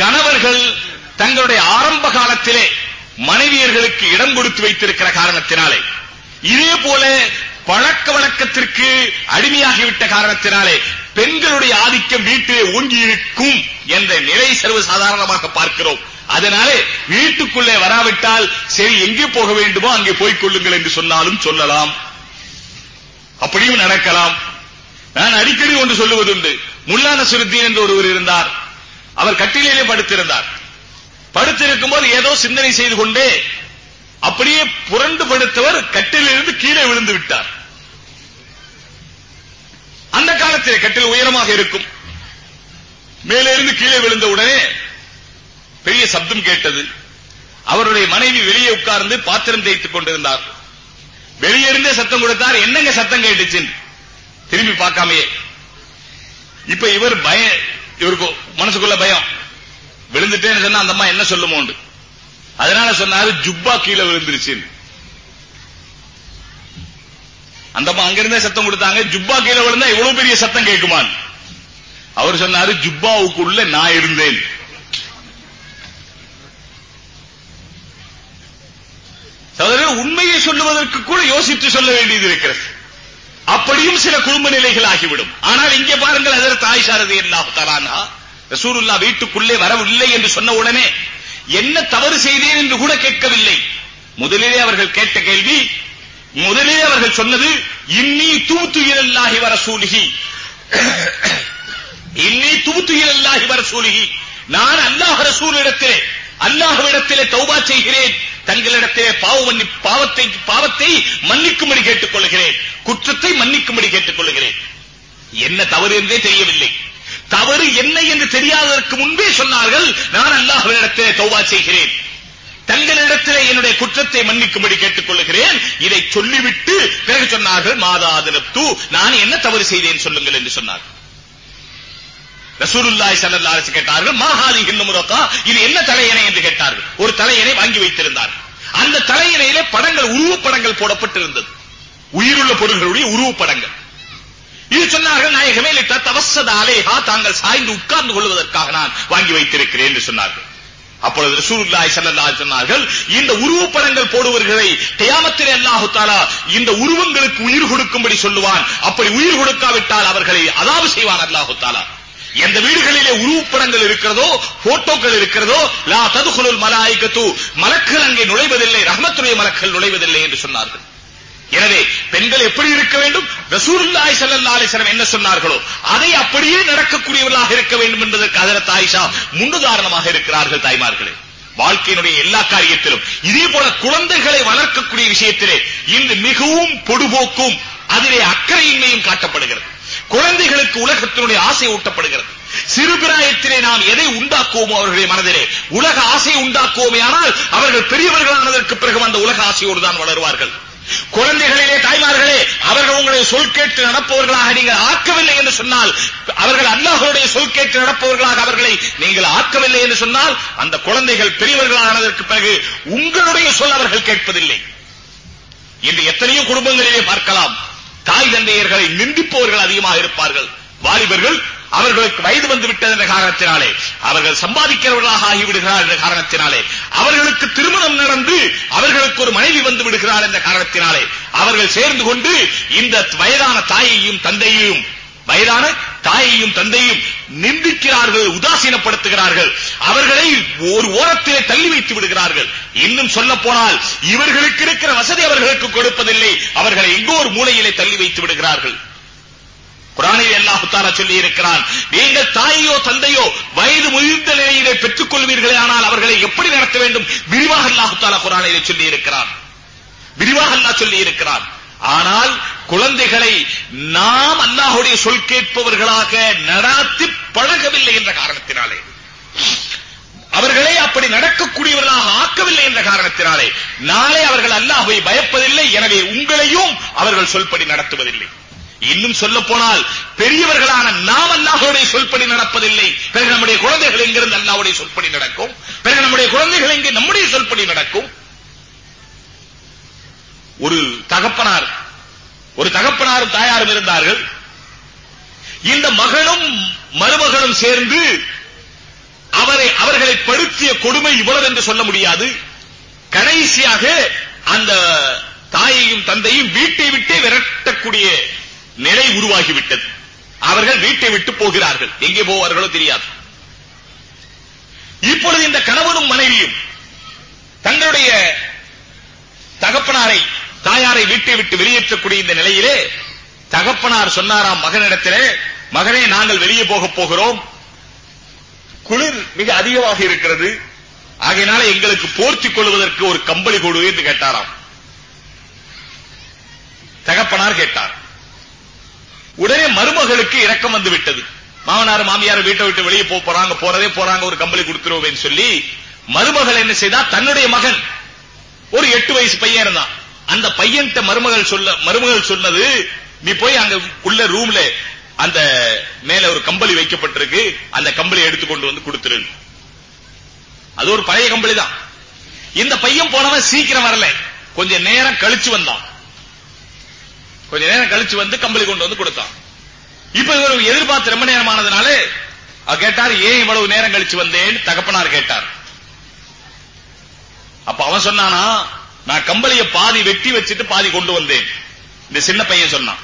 கணவர்கள் தங்களுடைய ஆரம்ப காலத்திலே மனைவியர்களுக்கு இடம் கொடுத்து வைத்திருக்கிற காரணத்தினாலே இதே போல பழக்க வழக்கத்திற்கு அடிமையாகிவிட்ட காரணத்தினாலே பெண்களுடைய ஆதிக்கம் வீட்டிலே ஓங்கி இருக்கும் என்ற நிலை சர்வ சாதாரணமாக பார்க்கிறோம். அதனாலே வீட்டுக்குள்ளே வராவிட்டால் சரி எங்கே போக வேண்டுமோ அங்கே போய்க் கொள்ளுங்கள் என்று சொன்னாலும் சொல்லலாம். அப்படியும் நடக்கலாம். நான் அடிக்கடி ஒன்று சொல்லுவதுண்டு. முல்லா நசுருத்தீன் என்று ஒருவர் இருந்தார். அவர் கட்டிலே படுத்திருந்தார். படுத்திருக்கும் போது ஏதோ சிந்தனை செய்து கொண்டே அப்படியே புரண்டு படுத்தவர் கட்டிலிருந்து கீழே விழுந்து விட்டார். அந்த காலத்தில் கட்டில் உயரமாக இருக்கும். மேலே இருந்து கீழே விழுந்த உடனே பெரிய சப்தம் கேட்டது. அவருடைய மனைவி வெளியே உட்கார்ந்து பாத்திரம் தேய்த்துக் கொண்டிருந்தார். வெளியே இருந்தே சத்தம் கொடுத்தார். என்னங்க சத்தம் கேட்டுச்சு திரும்பி பார்க்காமையே. இப்ப இவர் பய இவருக்கு மனசுக்குள்ள பயம். விழுந்துட்டேன்னு சொன்னா அந்த அம்மா என்ன சொல்லுமோண்டு அதனால சொன்னாரு ஜுப்பா கீழே விழுந்துருச்சு அந்த அம்மா அங்கிருந்தே சத்தம் கொடுத்தாங்க ஜுப்பா கீழே விழுந்தா இவ்வளவு பெரிய சத்தம் கேட்குமான் அவர் சொன்னாரு ஜுப்பாவுக்குள்ள நான் இருந்தேன். சகோதரர் உண்மையை சொல்லுவதற்கு கூட யோசித்து சொல்ல வேண்டியது இருக்கிறது. அப்படியும் சில குடும்ப நிலைகள் ஆகிவிடும் ஆனால் இங்கே பாருங்கள் அதற்கு ஆயிஷா ரலியல்லாஹு தஆலா வீட்டுக்குள்ளே வரவில்லை என்று சொன்ன உடனே என்ன தவறு செய்தேன் என்று கூட கேட்கவில்லை. முதலிலே அவர்கள் கேட்ட கேள்வி முதலிலே அவர்கள் சொன்னது இன்னி தூத்து இலல்லாஹி வ இன்னி தூத்து இலல்லாஹி வ நான் அல்லாஹ் ரசூலிடத்திலே அல்லாஹ்விடத்திலே தௌபா செய்கிறேன். தங்களிடத்திலே பாவ மன்னி பாவத்தை பாவத்தை மன்னிக்கும்படி கேட்டுக் கொள்கிறேன் குற்றத்தை மன்னிக்கும்படி கேட்டுக் கொள்கிறேன் என்ன தவறு என்றே தெரியவில்லை. தவறு என்ன என்று தெரியாததற்கு முன்பே சொன்னார்கள் நான் அல்லாஹ்விடத்திலே தௌபா செய்கிறேன். தங்களிடத்திலே என்னுடைய குற்றத்தை மன்னிக்கும்படி கேட்டுக் கொள்கிறேன் இதை சொல்லிவிட்டு பிறகு சொன்னார்கள் மாதாதினத்து நான் என்ன தவறு செய்தேன் சொல்லுங்கள் என்று சொன்னார்கள். ரசூலுல்லாஹி ஸல்லல்லாஹு அலைஹி கேட்டார்கள் மாஹாதி ஹின்னுமுரகா இது என்ன தலையணை என்று கேட்டார்கள். ஒரு தலையணை வாங்கி வைத்திருந்தார் அந்த தலையணையிலே படங்கள் உருவப்படங்கள் போடப்பட்டிருந்தது. உயிருள்ள பொருள்களுடைய உருவப்படங்கள். இது சொன்னார்கள் நாயகமே தவசத அலேஹா தாங்கள் சாய்ந்து உட்கார்ந்து கொள்வதற்காக நான் வாங்கி வைத்திருக்கிறேன் என்று சொன்னார்கள். அப்பொழுது ரசூலுல்லாஹி ஸல்லல்லாஹு அலைஹி சொன்னார்கள் இந்த உருவப்படங்கள் போடுவர்களை கியாமத்திலே அல்லாஹ் தஆலா இந்த உருவங்களுக்கு உயிர் கொடுக்கும்படி சொல்லுவான். அப்படி உயிர் கொடுக்காவிட்டால் அவர்களை அதாவது செய்வான் அல்லாஹ் தஆலா எந்த வீடுகளிலே உருவப்படங்கள் இருக்கிறதோ போட்டோக்கள் இருக்கிறதோ லா ததுகுலுல் மலாயிகத்து மலக்கள் அங்கே நுழைவதில்லை ரஹ்மத்துடைய மலக்கள் நுழைவதில்லை என்று சொன்னார்கள். எனவே பெண்கள் எப்படி இருக்க வேண்டும்? ரசூலுல்லாஹி ஸல்லல்லாஹு அலைஹி வஸல்லம் என்ன சொன்னார்களோ அதை அப்படியே நடக்கக்கூடியவர்களாக இருக்க வேண்டும் என்பதற்கு ஹஜரத் ஆயிஷா முன்னுதாரணமாக இருக்கிறார்கள் தாய்மார்களே. வாழ்க்கையினுடைய எல்லா காரியத்திலும் இதே போல குழந்தைகளை வளர்க்கக்கூடிய விஷயத்திலே இன்று மிகவும் பொடுபோக்கும் அதிலே அக்கறையின்மையும் காட்டப்படுகிறது. குழந்தைகளுக்கு உலகத்தினுடைய ஆசை ஊட்டப்படுகிறது. சிறு பிராயத்திலே நாம் எதை உண்டாக்குவோமோ அவர்களுடைய மனதிலே உலக ஆசை உண்டாக்குவோமே ஆனால் அவர்கள் பெரியவர்களானதற்கு பிறகு அந்த உலக ஆசையோடு தான் வளருவார்கள். குழந்தைகளிலே தாய்மார்களே அவர்கள் உங்களை சொல் கேட்டு நடப்பவர்களாக நீங்கள் ஆக்கவில்லை என்று சொன்னால் அவர்கள் அல்லாஹருடைய சொல் கேட்டு நடப்பவர்களாக அவர்களை நீங்கள் ஆக்கவில்லை என்று சொன்னால் அந்த குழந்தைகள் பெரியவர்களானதற்கு பிறகு உங்களுடைய சொல் அவர்கள் கேட்பதில்லை. இன்று எத்தனையோ குடும்பங்களிலே பார்க்கலாம். தாய் தந்தையர்களை நிந்திப்பவர்கள் அதிகமாக இருப்பார்கள். வாலிபர்கள் அவர்களுக்கு வயது வந்து விட்டது என்ற காரணத்தினாலே அவர்கள் சம்பாதிக்கிறவர்களாக ஆகிவிடுகிறார் என்ற காரணத்தினாலே அவர்களுக்கு திருமணம் நடந்து அவர்களுக்கு ஒரு மனைவி வந்து விடுகிறார் என்ற காரணத்தினாலே அவர்கள் சேர்ந்து கொண்டு இந்த வயதான தாயையும் தந்தையையும் வயதான தாயையும் தந்தையும் நிந்திக்கிறார்கள் உதாசீனப்படுத்துகிறார்கள். அவர்களை ஒரு ஓரத்திலே தள்ளி வைத்து விடுகிறார்கள். இன்னும் சொல்ல போனால் இவர்களுக்கு இருக்கிற வசதி அவர்களுக்கு கொடுப்பதில்லை. அவர்களை எங்கோ ஒரு மூலையிலே தள்ளி வைத்து விடுகிறார்கள். குரானில் அல்லாஹ் தாரா சொல்லி இருக்கிறான் நீங்கள் தாயோ தந்தையோ வயது முதிர்ந்த நிலையிலே பெற்றுக் கொள்வீர்களே ஆனால் அவர்களை எப்படி நடத்த வேண்டும்? விரிவாக அல்லாஹ் குரானிலே சொல்லி இருக்கிறான் விரிவாக அல்லாஹ் சொல்லி இருக்கிறான் ஆனால் குழந்தைகளை நாம் அல்லாஹுடைய சொல் கேட்பவர்களாக நடாத்தி பழகவில்லை என்ற காரணத்தினாலே அவர்களை அப்படி நடக்கக்கூடியவர்களாக ஆக்கவில்லை என்ற காரணத்தினாலே நாளை அவர்கள் அல்லாஹுவை பயப்பதில்லை எனவே உங்களையும் அவர்கள் சொல்படி நடத்துவதில்லை. இன்னும் சொல்ல போனால் பெரியவர்களான நாம் அல்லாஹுடைய சொல்படி நடப்பதில்லை. பிறகு நம்முடைய குழந்தைகள் எங்கிருந்து அல்லாஹ்வுடைய சொல்படி நடக்கும்? பிறகு நம்முடைய குழந்தைகள் எங்கே? நம்முடைய சொல்படி நடக்கும். ஒரு தகப்பனார் ஒரு தகப்பனாரும் தாயாரும் இருந்தார்கள். இந்த மகனும் மருமகனும் சேர்ந்து அவரை அவர்களை படுத்திய கொடுமை இவ்வளவு என்று சொல்ல முடியாது. கடைசியாக அந்த தாயையும் தந்தையும் வீட்டை விட்டே விரட்டக்கூடிய நிலை உருவாகிவிட்டது. அவர்கள் வீட்டை விட்டு போகிறார்கள். எங்கே போவார்களோ தெரியாது. இப்பொழுது இந்த கணவனும் மனைவியும் தங்களுடைய தகப்பனாரை தாயாரை வீட்டை விட்டு வெளியேற்றக்கூடிய இந்த நிலையிலே தகப்பனார் சொன்னாராம் மகனிடத்திலே மகனே நாங்கள் வெளியே போக போகிறோம். குளிர் மிக அதிகமாக இருக்கிறது. ஆகையினால எங்களுக்கு போர்த்திக் கொள்வதற்கு ஒரு கம்பளி கொடு என்று கேட்டாராம். தகப்பனார் கேட்டார். உடனே மருமகளுக்கு இரக்கம் வந்து விட்டது. மாமனார் மாமியார் வீட்டை விட்டு வெளியே போக போறாங்க போறதே போறாங்க ஒரு கம்பளி கொடுத்துருவோம் சொல்லி மருமகள் என்ன செய்தா? தன்னுடைய மகன். ஒரு எட்டு வயசு பையன் இருந்தான். அந்த பையன்கிட்ட மருமகள் சொல்ல மருமகள் சொன்னது நீ போய் அங்க உள்ள ரூம்ல அந்த மேல ஒரு கம்பளி வைக்கப்பட்டிருக்கு அந்த கம்பளி எடுத்து கொண்டு வந்து கொடுத்துரு. அது ஒரு பழைய கம்பளி தான் இந்த பையன் போனவன் சீக்கிரம் வரல. கொஞ்ச நேரம் கழிச்சு வந்தான். கொஞ்ச நேரம் கழிச்சு வந்து கம்பளி கொண்டு வந்து கொடுத்தான். இப்ப இவர் எதிர்பார்த்து ரொம்ப நேரமானதுனால கேட்டார் ஏன் இவ்வளவு நேரம் கழிச்சு வந்தேன் தகப்பனார் கேட்டார். அப்ப அவன் சொன்னானா நான் கம்பளிய பாதி வெட்டி வச்சுட்டு பாதி கொண்டு வந்தேன். இந்த சின்ன பையன் சொன்னான்.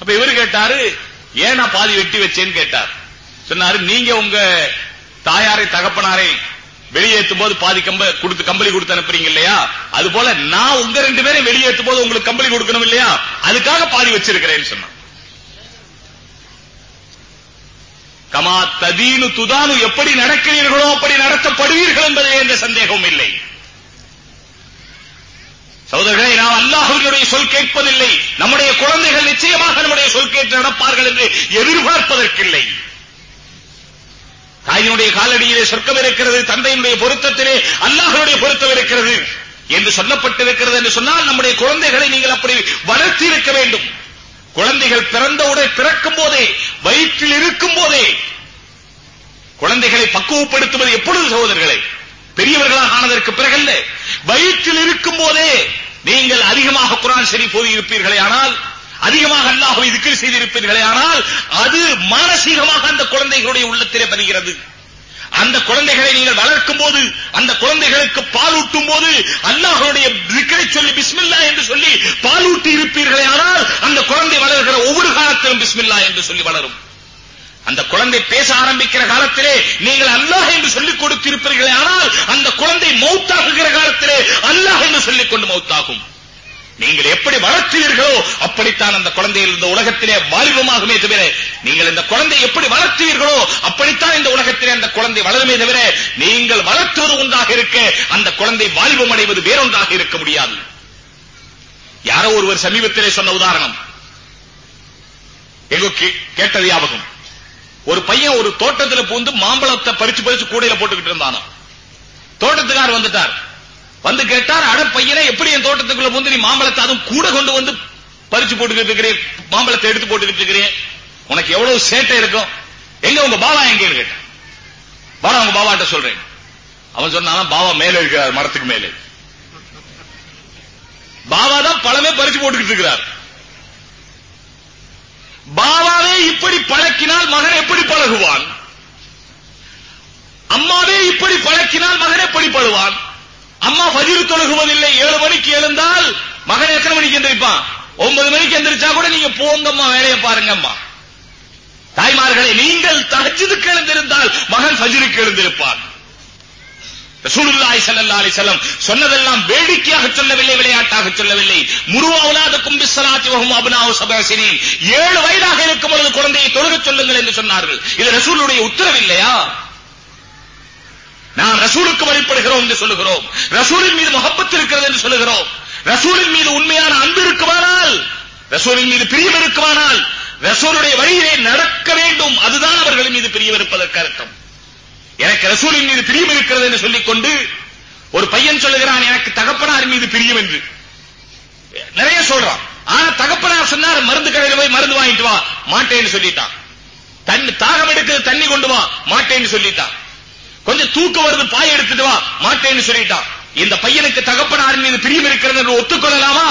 அப்ப இவரு கேட்டாரு ஏன் நான் பாதி வெட்டி வச்சேன்னு? கேட்டார். சொன்னாரு நீங்க உங்க தாயாரை தகப்பனாரை வெளியேற்றும் போது பாதி கம்ப கொடுத்து கம்பளி கொடுத்து அனுப்புறீங்க இல்லையா? அது போல நான் உங்க ரெண்டு பேரும் வெளியேற்றும் போது உங்களுக்கு கம்பளி கொடுக்கணும் இல்லையா? அதுக்காக பாதி வச்சிருக்கிறேன்னு சொன்னான். கமா ததீனு துதானு எப்படி நடக்கிறீர்களோ அப்படி நடத்தப்படுவீர்கள் என்பதிலே எந்த சந்தேகமும் இல்லை. சகோதரர்களே நாம் அல்லாஹுவினுடைய சொல் கேட்பதில்லை. நம்முடைய குழந்தைகள் நிச்சயமாக நம்முடைய சொல் கேட்டு நடப்பார்கள் என்று எதிர்பார்ப்பதற்கில்லை. தாயினுடைய காலடியிலே சொர்க்கம் இருக்கிறது தந்தையினுடைய பொருத்தத்திலே அல்லாஹனுடைய பொருத்தம் இருக்கிறது என்று சொல்லப்பட்டிருக்கிறது என்று சொன்னால் நம்முடைய குழந்தைகளை நீங்கள் அப்படி வளர்த்தி இருக்க வேண்டும். குழந்தைகள் பிறந்தவுடன் பிறக்கும் போதே வயிற்றில் இருக்கும் போதே குழந்தைகளை பக்குவப்படுத்துவது எப்பொழுது சகோதரர்களை? பெரியவர்களாக ஆனதற்கு பிறகல்ல. வயிற்றில் இருக்கும் போதே நீங்கள் அதிகமாக குரான் சரி போதி இருப்பீர்களே ஆனால் அதிகமாக அல்லாஹ்வை திக்ர் செய்திருப்பீர்களே ஆனால் அது மானசீகமாக அந்த குழந்தைகளுடைய உள்ளத்திலே பதிகிறது. அந்த குழந்தைகளை நீங்கள் வளர்க்கும் போது அந்த குழந்தைகளுக்கு பாலூட்டும் போது அல்லாஹ்வுடைய திக்ரை சொல்லி பிஸ்மில்லா என்று சொல்லி பாலூட்டி இருப்பீர்களே ஆனால் அந்த குழந்தை வளர்கிற ஒவ்வொரு காலத்திலும் பிஸ்மில்லா என்று சொல்லி வளரும். அந்த குழந்தை பேச ஆரம்பிக்கிற காலத்திலே நீங்கள் அல்லாஹ் என்று சொல்லிக் கொடுத்திருப்பீர்களே ஆனால் அந்த குழந்தை மௌத்தாகுகிற காலத்திலே அல்லாஹ் என்று சொல்லிக் கொண்டு மௌத்தாகும். நீங்கள் எப்படி வளர்த்தீர்களோ அப்படித்தான் அந்த குழந்தையில் இந்த உலகத்திலே வாலிபமாகுமே தவிர நீங்கள் இந்த குழந்தை எப்படி வளர்த்தீர்களோ அப்படித்தான் இந்த உலகத்திலே அந்த குழந்தை வளருமே தவிர நீங்கள் வளர்த்துவது ஒன்றாக இருக்க அந்த குழந்தை வாலிபம் அடைவது வேறொன்றாக இருக்க முடியாது. யாரோ ஒருவர் சமீபத்திலே சொன்ன உதாரணம். எங்க கேட்டது ஞாபகம் ஒரு பையன் ஒரு தோட்டத்துல பூந்து மாம்பழத்தை பறிச்சு பறிச்சு கூடையில போட்டுக்கிட்டு இருந்தானோ தோட்டத்துக்கார் வந்துட்டார். வந்து கேட்டார் அட பையனை எப்படி என் தோட்டத்துக்குள்ள போந்து நீ மாம்பழத்தை அதுவும் கூட கொண்டு வந்து பறிச்சு போட்டுக்கிட்டு இருக்கிறேன் மாம்பழத்தை எடுத்து போட்டுக்கிட்டு இருக்கிறேன் உனக்கு எவ்வளவு சேட்டை இருக்கும்? எங்க உங்க பாபா எங்கன்னு கேட்டான் பாவா உங்க பாபாட்ட சொல்றேன். அவன் சொன்னான் பாபா மேல இருக்கிறார் மரத்துக்கு மேலே. பாபா தான் பழமே பறிச்சு போட்டுக்கிட்டு இருக்கிறார். பாபாவே இப்படி பழக்கினால் மகன் எப்படி பழகுவான்? அம்மாவே இப்படி பழக்கினால் மகன் எப்படி பழுவான்? அம்மா பஜிரு தொழுகுவதில்லை ஏழு மணிக்கு எழுந்தால் மகன் எத்தனை மணிக்கு எந்திரிப்பான்? ஒன்பது மணிக்கு எந்திரிச்சா கூட நீங்க போங்கம்மா வேலையை பாருங்க அம்மா தாய்மார்களே நீங்கள் தஹஜ்ஜுக்கு எழுந்திருந்தால் மகன் ஃபஜ்ருக்கு எழுந்திருப்பான். ரசூலுல்லாஹி ஸல்லல்லாஹு அலைஹி வஸல்லம் சொன்னதெல்லாம் வேடிக்கையாக சொல்லவில்லை விளையாட்டாக சொல்லவில்லை. முருவாவுலாதக்கும் பிஸ்ஸலாத்தி வஹும் அப்னாஉ சபா சினீன். ஏழு வயதாக இருக்கும் பொழுது குழந்தையை தொழுகச் சொல்லுங்கள் என்று சொன்னார்கள். இது ரசூலுடைய உத்தரவு இல்லையா? நாம் ரசூலுக்கு வழிபடுகிறோம் என்று சொல்லுகிறோம். ரசூலின் மீது முகப்பத் இருக்கிறது என்று சொல்லுகிறோம். ரசூலின் மீது உண்மையான அன்பு இருக்குமானால் ரசூலின் மீது பிரியம் இருக்குமானால் ரசூலுடைய வழியிலே நடக்க வேண்டும். அதுதான் அவர்கள் மீது பிரியம் இருப்பதற்கு அர்த்தம். எனக்கு ரசூலின் மீது பிரியம் இருக்கிறது என்று சொல்லிக்கொண்டு ஒரு பையன் சொல்லுகிறான் எனக்கு தகப்பனார் மீது பிரியம் என்று. நிறைய சொல்றான். ஆனா தகப்பனார் சொன்னார் மருந்து கடையில் போய் மருந்து வாங்கிட்டு வா மாட்டேன்னு சொல்லிட்டான். தண்ணி தாகம் எடுக்கிறது தண்ணி கொண்டு வா மாட்டேன்னு சொல்லிட்டான். கொஞ்சம் தூக்கம் வருது பாய் எடுத்துட்டு வா மாட்டேன்னு சொல்லிட்டான். இந்த பையனுக்கு தகப்பனார் மீது பிரியம் இருக்கிறது என்று ஒத்துக்கொள்ளலாமா?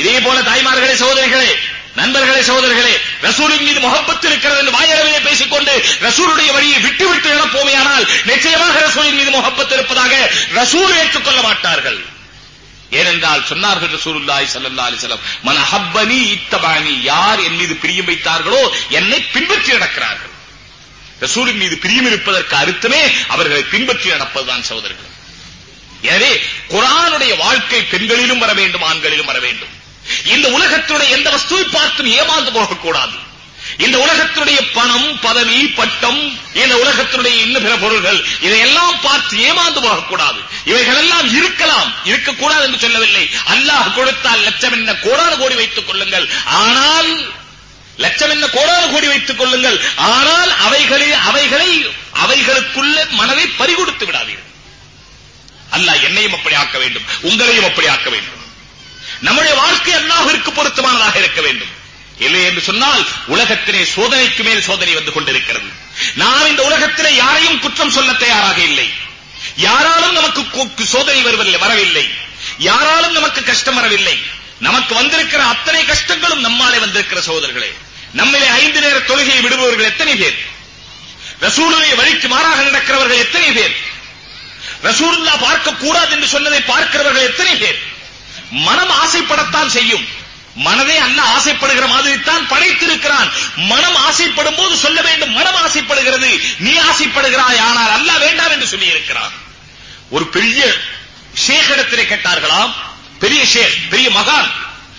இதே போல தாய்மார்களே சகோதரிகளே நண்பர்களே சகோதரர்களே ரசூலின் மீது முகப்பத்து இருக்கிறது என்று வாயளவிலே பேசிக்கொண்டு ரசூலுடைய வழியை விட்டு விட்டு எழப்போமையானால் நிச்சயமாக ரசூலின் மீது முகப்பத்து இருப்பதாக ரசூல் ஏற்றுக்கொள்ள மாட்டார்கள். ஏனென்றால் சொன்னார்கள் ரசூலுல்லாஹி ஸல்லல்லாஹு அலைஹி வஸல்லம் மன் ஹப்பனி இத்தபானி யார் என் மீது பிரியம் வைத்தார்களோ என்னை பின்பற்றி நடக்கிறார்கள். ரசூலின் மீது பிரியம் இருப்பதற்கு அர்த்தமே அவர்களை பின்பற்றி நடப்பதுதான் சகோதரர்கள். எனவே குரானுடைய வாழ்க்கை பெண்களிலும் வர வேண்டும் ஆண்களிலும் வர வேண்டும். இந்த உலகத்துடைய எந்த வஸ்துவை பார்த்தும் ஏமாந்து போகக்கூடாது. இந்த உலகத்துடைய பணம் பதவி பட்டம் இந்த உலகத்தினுடைய இன்னும் பிற பொருள்கள் இதையெல்லாம் பார்த்து ஏமாந்து போகக்கூடாது. இவைகளெல்லாம் இருக்கலாம் இருக்கக்கூடாது என்று சொல்லவில்லை. அல்லாஹ் கொடுத்தால் லட்சம் என்ன கோடான கோடி வைத்துக் கொள்ளுங்கள். ஆனால் லட்சம் என்ன கோடான கோடி வைத்துக் கொள்ளுங்கள். ஆனால் அவைகளை அவைகளை அவைகளுக்குள்ள மனதை பறிகொடுத்து விடாதீர்கள். அல்லாஹ் என்னையும் அப்படி ஆக்க வேண்டும் உங்களையும் அப்படி ஆக்க வேண்டும். நம்முடைய வாழ்க்கை அல்லாஹிற்கு பொருத்தமானதாக இருக்க வேண்டும். இல்லை என்று சொன்னால் உலகத்திலே சோதனைக்கு மேல் சோதனை வந்து கொண்டிருக்கிறது. நாம் இந்த உலகத்திலே யாரையும் குற்றம் சொல்ல தயாராக இல்லை. யாராலும் நமக்கு சோதனை வருவதில்லை வரவில்லை. யாராலும் நமக்கு கஷ்டம் வரவில்லை. நமக்கு வந்திருக்கிற அத்தனை கஷ்டங்களும் நம்மாலே வந்திருக்கிற சகோதரர்களே. நம்மிலே ஐந்து நேர தொழுகையை விடுபவர்கள் எத்தனை பேர்? ரசூலுடைய வழிக்கு மாறாக நடக்கிறவர்கள் எத்தனை பேர்? ரசூலுல்லா பார்க்க கூடாது என்று சொன்னதை பார்க்கிறவர்கள் எத்தனை பேர்? மனம் ஆசைப்படத்தான் செய்யும். மனதே அல்ல ஆசைப்படுகிற மாதிரி தான் படைத்திருக்கிறான். மனம் ஆசைப்படும் போது சொல்ல வேண்டும் மனம் ஆசைப்படுகிறது. நீ ஆசைப்படுகிறாய் ஆனால் அல்ல வேண்டாம் என்று சொல்லி இருக்கிறான் ஒரு பெரிய ஷேக் கேட்டார்களாம் பெரிய ஷேர் பெரிய மகான்.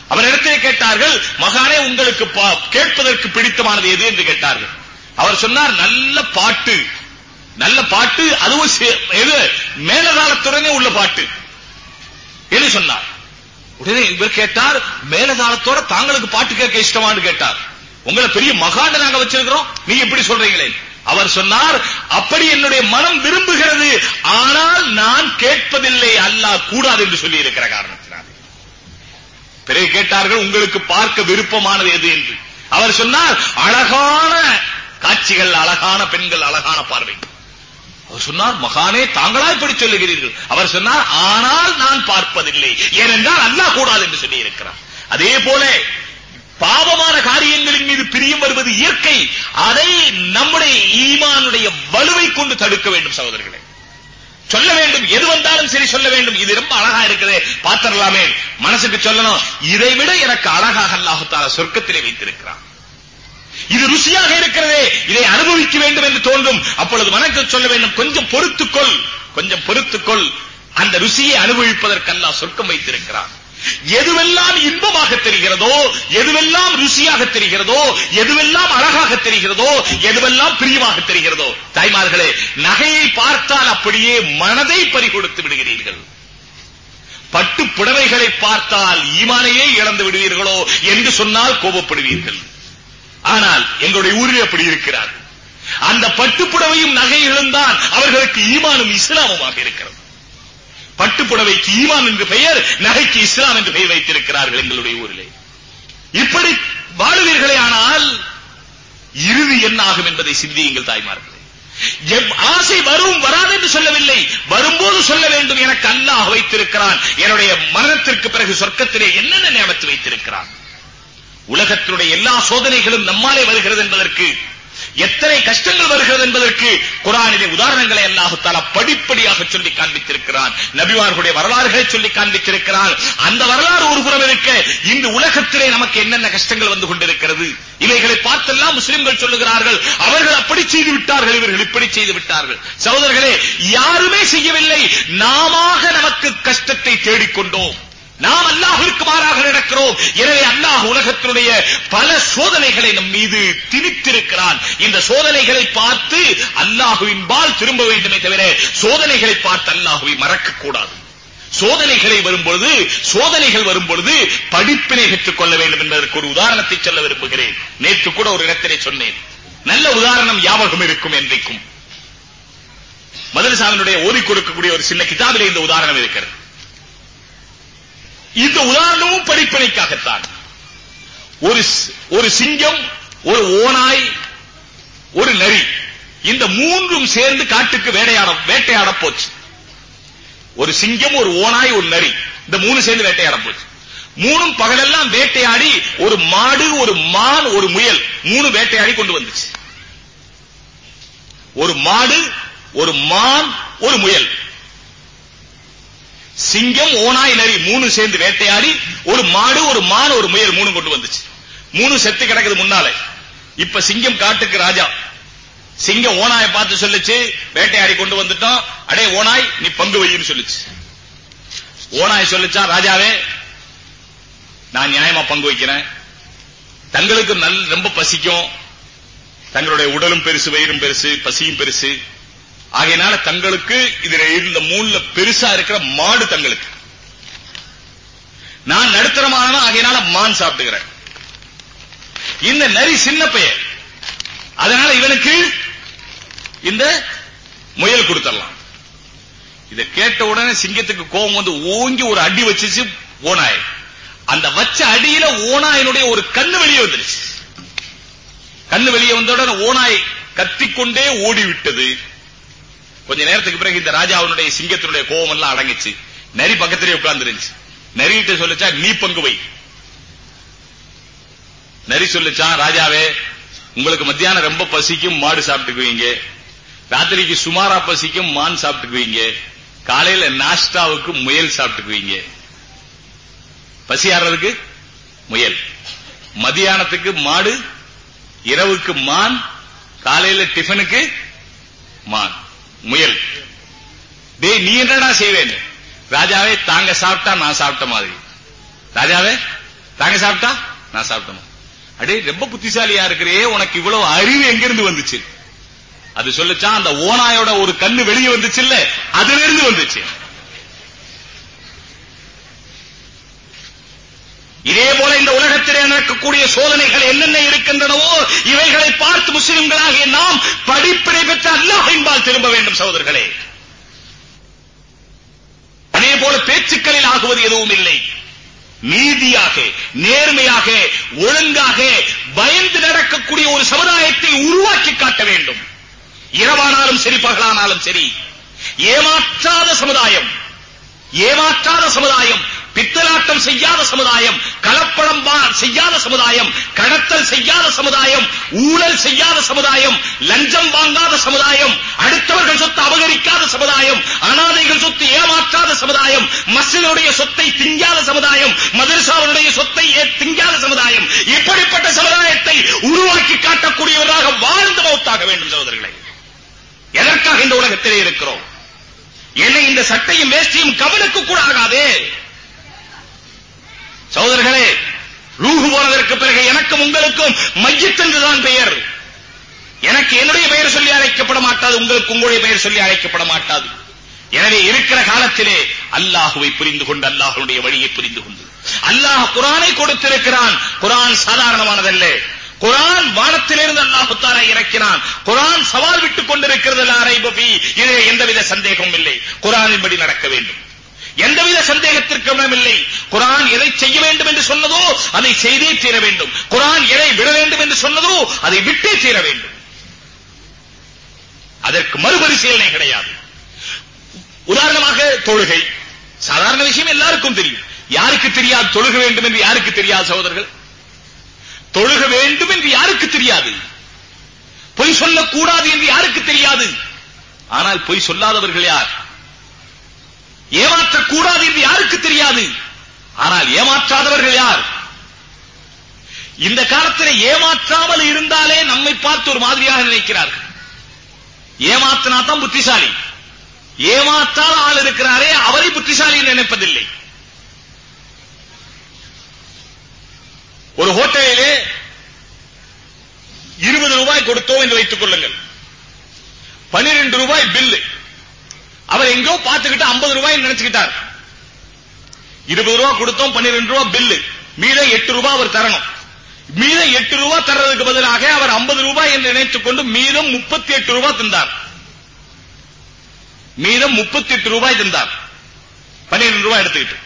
அவர் இடத்திலே கேட்டார்கள் மகானே உங்களுக்கு பா- கேட்பதற்கு பிடித்தமானது எது? என்று கேட்டார்கள். அவர் சொன்னார் நல்ல பாட்டு. நல்ல பாட்டு அதுவும் மேலகாலத்துடனே எது? மேலதாளத்துடனே உள்ள பாட்டு. என்று சொன்னார். உடனே இவர் கேட்டார் மேலதாளத்தோட தாங்களுக்கு பாட்டு கேட்க இஷ்டமான்னு கேட்டார். உங்களை பெரிய மகாண்ட நாங்க வச்சிருக்கிறோம். நீங்க எப்படி சொல்றீங்களே. அவர் சொன்னார் அப்படி என்னுடைய மனம் விரும்புகிறது. ஆனால் நான் கேட்பதில்லை. அல்லாஹ் கூடாது என்று சொல்லி இருக்கிற காரணம். பிறகு கேட்டார்கள் உங்களுக்கு பார்க்க விருப்பமானது எது? என்று. அவர் சொன்னார் அழகான காட்சிகள் அழகான பெண்கள் அழகான பார்வை. அவர் சொன்னார் மகானே தாங்களா இப்படி சொல்லுகிறீர்கள். அவர் சொன்னார் ஆனால் நான் பார்ப்பதில்லை. ஏனென்றால் அல்லாஹ் கூடாது என்று சொல்லி இருக்கிறார் அதே போல பாவமான காரியங்களின் மீது பிரியம் வருவது இயற்கை. அதை நம்முடைய ஈமானுடைய வலுவை கொண்டு தடுக்க வேண்டும் சகோதரர்களே. சொல்ல வேண்டும். எது வந்தாலும் சரி சொல்ல வேண்டும். இது ரொம்ப அழகா இருக்குது. பார்த்தரலாமே மனசுக்கு சொல்லணும். இதை விட எனக்கு அழகாக அல்லாஹு தாலா சொர்க்கத்திலே வைத்திருக்கிறான். இது ருசியாக இருக்கிறதே. இதை அனுபவிக்க வேண்டும் என்று தோன்றும். அப்பொழுது மனக்கு சொல்ல வேண்டும். கொஞ்சம் பொறுத்துக்கொள். கொஞ்சம் பொறுத்துக்கொள். அந்த ருசியை அனுபவிப்பதற்கு அல்லாஹ் சொர்க்கம் வைத்திருக்கிறான். எதுவெல்லாம் இன்பமாக தெரிகிறதோ எதுவெல்லாம் ருசியாக தெரிகிறதோ எதுவெல்லாம் அழகாக தெரிகிறதோ எதுவெல்லாம் பிரியமாக தெரிகிறதோ. தாய்மார்களே நகையை பார்த்தால் அப்படியே மனதை பறிகொடுத்து விடுகிறீர்கள். பட்டு புடவைகளை பார்த்தால் ஈமானையே இழந்து விடுவீர்களோ என்று சொன்னால் கோபப்படுவீர்கள். ஆனால் எங்களுடைய ஊரில் அப்படி இருக்கிறார் அந்த பட்டுப்புடவையும் நகைகளும் தான் அவர்களுக்கு ஈமானும் இஸ்லாமுமாக இருக்கிறது. பட்டுப்புடவைக்கு ஈமான் என்று பெயர் நகைக்கு இஸ்லாம் என்று பெயர் வைத்திருக்கிறார்கள் எங்களுடைய ஊரிலே. இப்படி வாழுவீர்களே ஆனால் இறுதி என்ன ஆகும் என்பதை சிந்தியுங்கள் தாய்மார்களே. ஆசை வரும் வராது என்று சொல்லவில்லை. வரும்போது சொல்ல வேண்டும் எனக்கு அல்லாஹ் வைத்திருக்கிறான். என்னுடைய மரணத்திற்கு பிறகு சொர்க்கத்திலே என்னென்ன நியமத்து வைத்திருக்கிறான்? உலகத்தினுடைய எல்லா சோதனைகளும் நம்மாலே வருகிறது என்பதற்கு எத்தனை கஷ்டங்கள் வருகிறது என்பதற்கு குரானிலே உதாரணங்களை அல்லாஹு தாலா படிப்படியாக சொல்லி காண்பித்திருக்கிறான். நபிமார்களுடைய வரலாறுகளை சொல்லி காண்பித்திருக்கிறான். அந்த வரலாறு ஒரு புறம் இருக்க இந்த உலகத்திலே நமக்கு என்னென்ன கஷ்டங்கள் வந்து கொண்டிருக்கிறது? இவைகளை பார்த்தெல்லாம் முஸ்லிம்கள் சொல்லுகிறார்கள். அவர்கள் அப்படி செய்து விட்டார்கள் இவர்கள் இப்படி செய்து விட்டார்கள். சகோதரர்களே யாருமே செய்யவில்லை. நாமாக நமக்கு கஷ்டத்தை தேடிக்கொண்டோம். நாம் அல்லாஹிற்கு மாறாக நடக்கிறோம். எனவே அல்லாஹ் உலகத்தினுடைய பல சோதனைகளை நம் மீது திணித்திருக்கிறான். இந்த சோதனைகளை பார்த்து அல்லாஹுவின் பால் திரும்ப வேண்டுமே தவிர சோதனைகளை பார்த்து அல்லாஹுவை மறக்க கூடாது சோதனைகளை வரும்பொழுது சோதனைகள் வரும்பொழுது படிப்பினை பெற்றுக் கொள்ள வேண்டும் என்பதற்கு ஒரு உதாரணத்தை சொல்ல விரும்புகிறேன். நேற்று கூட ஒரு இடத்திலே சொன்னேன். நல்ல உதாரணம் யாவகம் இருக்கும் என்றைக்கும். மதரசாவினுடைய ஓதி கொடுக்கக்கூடிய ஒரு சின்ன கிதாபிலே இந்த உதாரணம் இருக்கிறது. இந்த உதாரணமும் படிப்பினைக்காகத்தான். ஒரு ஒரு சிங்கம் ஒரு ஓனாய் ஒரு நரி இந்த மூன்றும் சேர்ந்து காட்டுக்கு வேட்டையாட வேட்டையாட போச்சு. ஒரு சிங்கம் ஒரு ஓனாய் ஒரு நரி இந்த மூணு சேர்ந்து வேட்டையாட போச்சு. மூணும் பகலெல்லாம் வேட்டையாடி ஒரு மாடு ஒரு மான் ஒரு முயல் மூணு வேட்டையாடி கொண்டு வந்துச்சு. ஒரு மாடு ஒரு மான் ஒரு முயல். சிங்கம் ஓனாய் நரி மூணு சேர்ந்து வேட்டையாடி ஒரு மாடு ஒரு மான் ஒரு முயல் மூணு கொண்டு வந்துச்சு. மூணு செத்து கிடக்குது முன்னாலே. இப்ப சிங்கம் காட்டுக்கு ராஜா. சிங்கம் ஓனாய பார்த்து சொல்லுச்சு வேட்டையாடி கொண்டு வந்துட்டோம். அடே ஓனாய் நீ பங்கு வையின்னு சொல்லுச்சு. ஓனாய் சொல்லுச்சா ராஜாவே நான் நியாயமா பங்கு வைக்கிறேன். தங்களுக்கு நல் ரொம்ப பசிக்கும். தங்களுடைய உடலும் பெருசு வயிறும் பெருசு பசியும் பெருசு. ஆகையினால தங்களுக்கு இதுல இருந்த மூணுல பெருசா இருக்கிற மாடு தங்களுக்கு. நான் நடுத்தரமானவன் ஆகையினால மான் சாப்பிட்டுக்கிறேன் இந்த நரி சின்ன பெயர் அதனால இவனுக்கு இந்த முயல் கொடுத்துடலாம் இத கேட்ட உடனே சிங்கத்துக்கு கோபம் வந்து ஓங்கி ஒரு அடி வச்சிச்சு ஓனாய் அந்த வச்ச அடியில ஓனாயினுடைய ஒரு கண்ணு வெளியே வந்துருச்சு. கண்ணு வெளியே வந்த உடனே ஓனாய் கத்திக்கொண்டே ஓடி விட்டது கொஞ்ச நேரத்துக்கு பிறகு இந்த ராஜாவுடைய சிங்கத்தினுடைய கோபம் எல்லாம் அடங்கிச்சு. நரி பக்கத்திலே உட்கார்ந்து இருந்துச்சு. நரிகிட்ட சொல்லுச்சா நீ பங்கு வை. நரி சொல்லிச்சா ராஜாவே உங்களுக்கு மத்தியானம் ரொம்ப பசிக்கும் மாடு சாப்பிட்டுக்குவீங்க. ராத்திரிக்கு சுமாரா பசிக்கும் மான் சாப்பிட்டுக்குவீங்க. காலையில நாஷ்டாவுக்கு முயல் சாப்பிட்டுக்குவீங்க. பசி ஆறதுக்கு முயல். மதியானத்துக்கு மாடு இரவுக்கு மான் காலையில டிஃபனுக்கு மான். முயல். டேய் நீ என்னடா செய்வேன்? ராஜாவே தாங்க சாப்பிட்டா நான் சாப்பிட்ட மாதிரி. ராஜாவே தாங்க சாப்பிட்டா நான் சாப்பிட்ட அடே ரொம்ப புத்திசாலியா இருக்கிறே உனக்கு இவ்வளவு அறிவு எங்கிருந்து வந்துச்சு? அது சொல்லுச்சா அந்த ஓனாயோட ஒரு கண்ணு வெளியே வந்துச்சு இல்ல அதுல இருந்து வந்துச்சு. இதே போல இந்த உலகத்திலே நடக்கக்கூடிய சோதனைகள் என்னென்ன இருக்கின்றனவோ இவைகளை பார்த்து முஸ்லிம்களாகிய நாம் படிப்பினை பெற்ற அல்லாஹின்பால் திரும்ப வேண்டும் சகோதரர்களே. அதே போல பேச்சுக்களில் ஆகுவது எதுவும் இல்லை. நீதியாக நேர்மையாக ஒழுங்காக பயந்து நடக்கக்கூடிய ஒரு சமுதாயத்தை உருவாக்கி காட்ட வேண்டும். இரவானாலும் சரி பகலானாலும் சரி. ஏமாற்றாத சமுதாயம். ஏமாற்றாத சமுதாயம். பித்தலாட்டம் செய்யாத சமுதாயம் கலப்படம் செய்யாத சமுதாயம் கடத்தல் செய்யாத சமுதாயம் ஊழல் செய்யாத சமுதாயம் லஞ்சம் வாங்காத சமுதாயம் அடுத்தவர்கள் சொத்து அபகரிக்காத சமுதாயம் அனாதைகள் சொத்து ஏமாற்றாத சமுதாயம் மஸ்ஜினுடைய சொத்தை திங்காத சமுதாயம் மதரசாவுடைய சொத்தை திங்காத சமுதாயம் இப்படிப்பட்ட சமுதாயத்தை உருவாக்கி காட்டக்கூடியவராக வாழ்ந்து மௌத்தாக வேண்டும் சகோதரர்களே. எதற்காக இந்த உலகத்திலே இருக்கிறோம்? என்னை இந்த சட்டையும் வேஷ்டியும் கவனுக்கு கூட ஆகாதே. சகோதரர்களே ரூஹு போனதற்கு பிறகு எனக்கும் உங்களுக்கும் மையத் என்றுதான் பெயர். எனக்கு என்னுடைய பெயர் சொல்லி அழைக்கப்பட மாட்டாது உங்களுக்கு உங்களுடைய பெயர் சொல்லி அழைக்கப்பட மாட்டாது. எனவே இருக்கிற காலத்திலே அல்லாஹுவை புரிந்து கொண்டு அல்லாஹ்வுடைய வழியை புரிந்து கொண்டு. அல்லாஹ் குரானை கொடுத்திருக்கிறான். குரான் சாதாரணமானதல்ல. குரான் வானத்திலிருந்து அல்லாஹ் தாரா இறக்கினான். குரான் சவால் விட்டுக் கொண்டிருக்கிறது இதிலே எந்தவித சந்தேகமும் இல்லை. குரானின்படி நடக்க வேண்டும். எந்தவித சந்தேகத்திற்கு இல்லை. குரான் எதை செய்ய வேண்டும் என்று சொன்னதோ அதை செய்தே தீர வேண்டும். குரான் எதை விட வேண்டும் என்று சொன்னதோ அதை விட்டே தீர வேண்டும். அதற்கு மறுபரிசீலனை கிடையாது. உதாரணமாக தொழுகை. சாதாரண விஷயம் எல்லாருக்கும் தெரியும். யாருக்கு தெரியாது தொழுக வேண்டும் என்று யாருக்கு தெரியாது சகோதரர்கள்? தொழுக வேண்டும் என்று யாருக்கு தெரியாது? பொய் சொல்லக்கூடாது என்று யாருக்கு தெரியாது? ஆனால் பொய் சொல்லாதவர்கள் யார்? ஏமாற்றக்கூடாது என்று யாருக்கு தெரியாது? ஆனால் ஏமாற்றாதவர்கள் யார்? இந்த காலத்தில் ஏமாற்றாமல் இருந்தாலே நம்மை பார்த்து ஒரு மாதிரியாக நினைக்கிறார்கள். ஏமாத்தினா தான் புத்திசாலி. ஏமாற்றாத ஆள் இருக்கிறாரே அவரை புத்திசாலி நினைப்பதில்லை. ஒரு ஹோட்டலிலே இருபது ரூபாய் கொடுத்தோம் என்று வைத்துக் கொள்ளுங்கள். பனிரெண்டு ரூபாய் பில்லு. பார்த்துக்கிட்டு ஐம்பது ரூபாய் நினைச்சுக்கிட்டார். இருபது ரூபா கொடுத்தோம் பன்னிரெண்டு ரூபா பில்லு மீத எட்டு ரூபாய் அவர் தரணும். மீத எட்டு ரூபாய் தர்றதுக்கு பதிலாக அவர் ஐம்பது ரூபாய் என்று நினைத்துக் கொண்டு மீதம் முப்பத்தி எட்டு ரூபாய் தந்தார் மீதம் முப்பத்தி எட்டு ரூபாய் தந்தார் பன்னிரெண்டு ரூபாய் எடுத்துக்கிட்டு.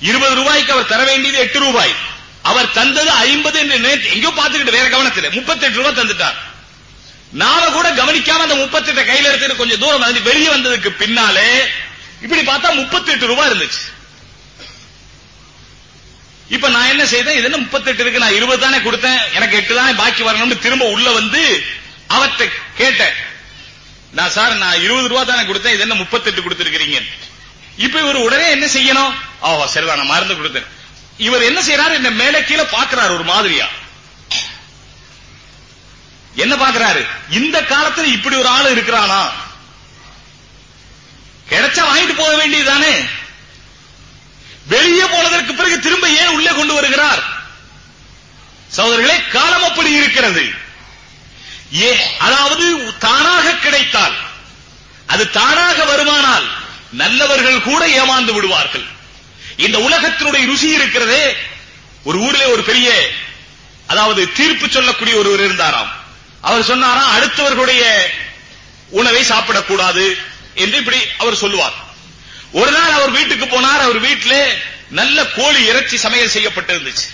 இருபது ரூபாய்க்கு அவர் தர வேண்டியது எட்டு ரூபாய். அவர் தந்தது ஐம்பது என்று நினைத்து எங்கேயோ பார்த்துக்கிட்டு வேற கவனத்தில் முப்பத்தி எட்டு ரூபாய் தந்துட்டார். நாம கூட கவனிக்காம அந்த முப்பத்தி எட்டு கையில எடுத்துட்டு கொஞ்சம் தூரம் வந்து வெளியே வந்ததுக்கு பின்னாலே இப்படி பார்த்தா முப்பத்தி எட்டு ரூபாய் இருந்துச்சு. இப்ப நான் என்ன செய்தேன்? இது என்ன முப்பத்தி எட்டு இருக்கு? நான் இருபது தானே கொடுத்தேன். எனக்கு எட்டு தானே பாக்கி வரணும்னு திரும்ப உள்ள வந்து அவர்கிட்ட கேட்டேன். நான் சார் நான் இருபது ரூபா தானே கொடுத்தேன். இது என்ன முப்பத்தி எட்டு கொடுத்திருக்கிறீங்க? இப்ப இவர் உடனே என்ன செய்யணும்? ஓ சரிதான் நான் மருந்து கொடுத்தேன். இவர் என்ன செய்யறாரு என்ன மேல கீழே பாக்குறாரு ஒரு மாதிரியா? என்ன பாக்குறாரு இந்த காலத்துல இப்படி ஒரு ஆள் இருக்கிறானா? கிடைச்சா வாங்கிட்டு போக வேண்டியதுதானே? வெளியே போனதற்கு பிறகு திரும்ப ஏன் உள்ளே கொண்டு வருகிறார்? சகோதரர்களே காலம் அப்படி இருக்கிறது. ஏ அதாவது தானாக கிடைத்தால் அது தானாக வருமானால் நல்லவர்கள் கூட ஏமாந்து விடுவார்கள். இந்த உலகத்தினுடைய ருசி இருக்கிறதே ஒரு ஊரிலே ஒரு பெரிய அதாவது தீர்ப்பு சொல்லக்கூடிய ஒருவர் இருந்தாராம். அவர் சொன்னாரா அடுத்தவர்களுடைய உணவை சாப்பிடக்கூடாது என்று இப்படி அவர் சொல்லுவார். ஒரு நாள் அவர் வீட்டுக்கு போனார் அவர் வீட்டிலே நல்ல கோழி இறைச்சி சமையல் செய்யப்பட்டிருந்துச்சு.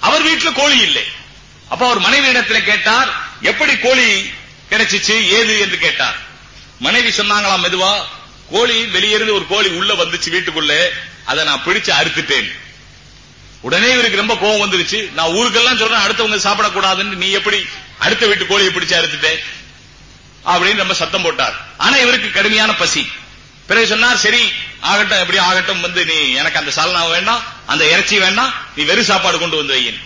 அவர் வீட்டுல கோழி இல்லை. அப்ப அவர் மனைவி இடத்துல கேட்டார் எப்படி கோழி கிடைச்சிச்சு ஏது? என்று கேட்டார். மனைவி சொன்னாங்களாம் மெதுவா கோழி வெளியிருந்து ஒரு கோழி உள்ள வந்துச்சு வீட்டுக்குள்ள அதை நான் பிடிச்சு அறுத்துட்டேன். உடனே இவருக்கு ரொம்ப கோபம் வந்துருச்சு. நான் ஊருக்கெல்லாம் சொல்றேன் அடுத்தவங்க சாப்பிடக்கூடாதுன்னு நீ எப்படி அடுத்த வீட்டு கோழியை பிடிச்சு அறுத்துட்டேன் அப்படின்னு ரொம்ப சத்தம் போட்டார். ஆனா இவருக்கு கடுமையான பசி. பிறகு சொன்னார் சரி ஆகட்டும் எப்படி ஆகட்டும் வந்து நீ எனக்கு அந்த சால்னா வேண்டாம் அந்த இறைச்சி வேண்டாம் நீ வெறும் சாப்பாடு கொண்டு வந்து வையின்.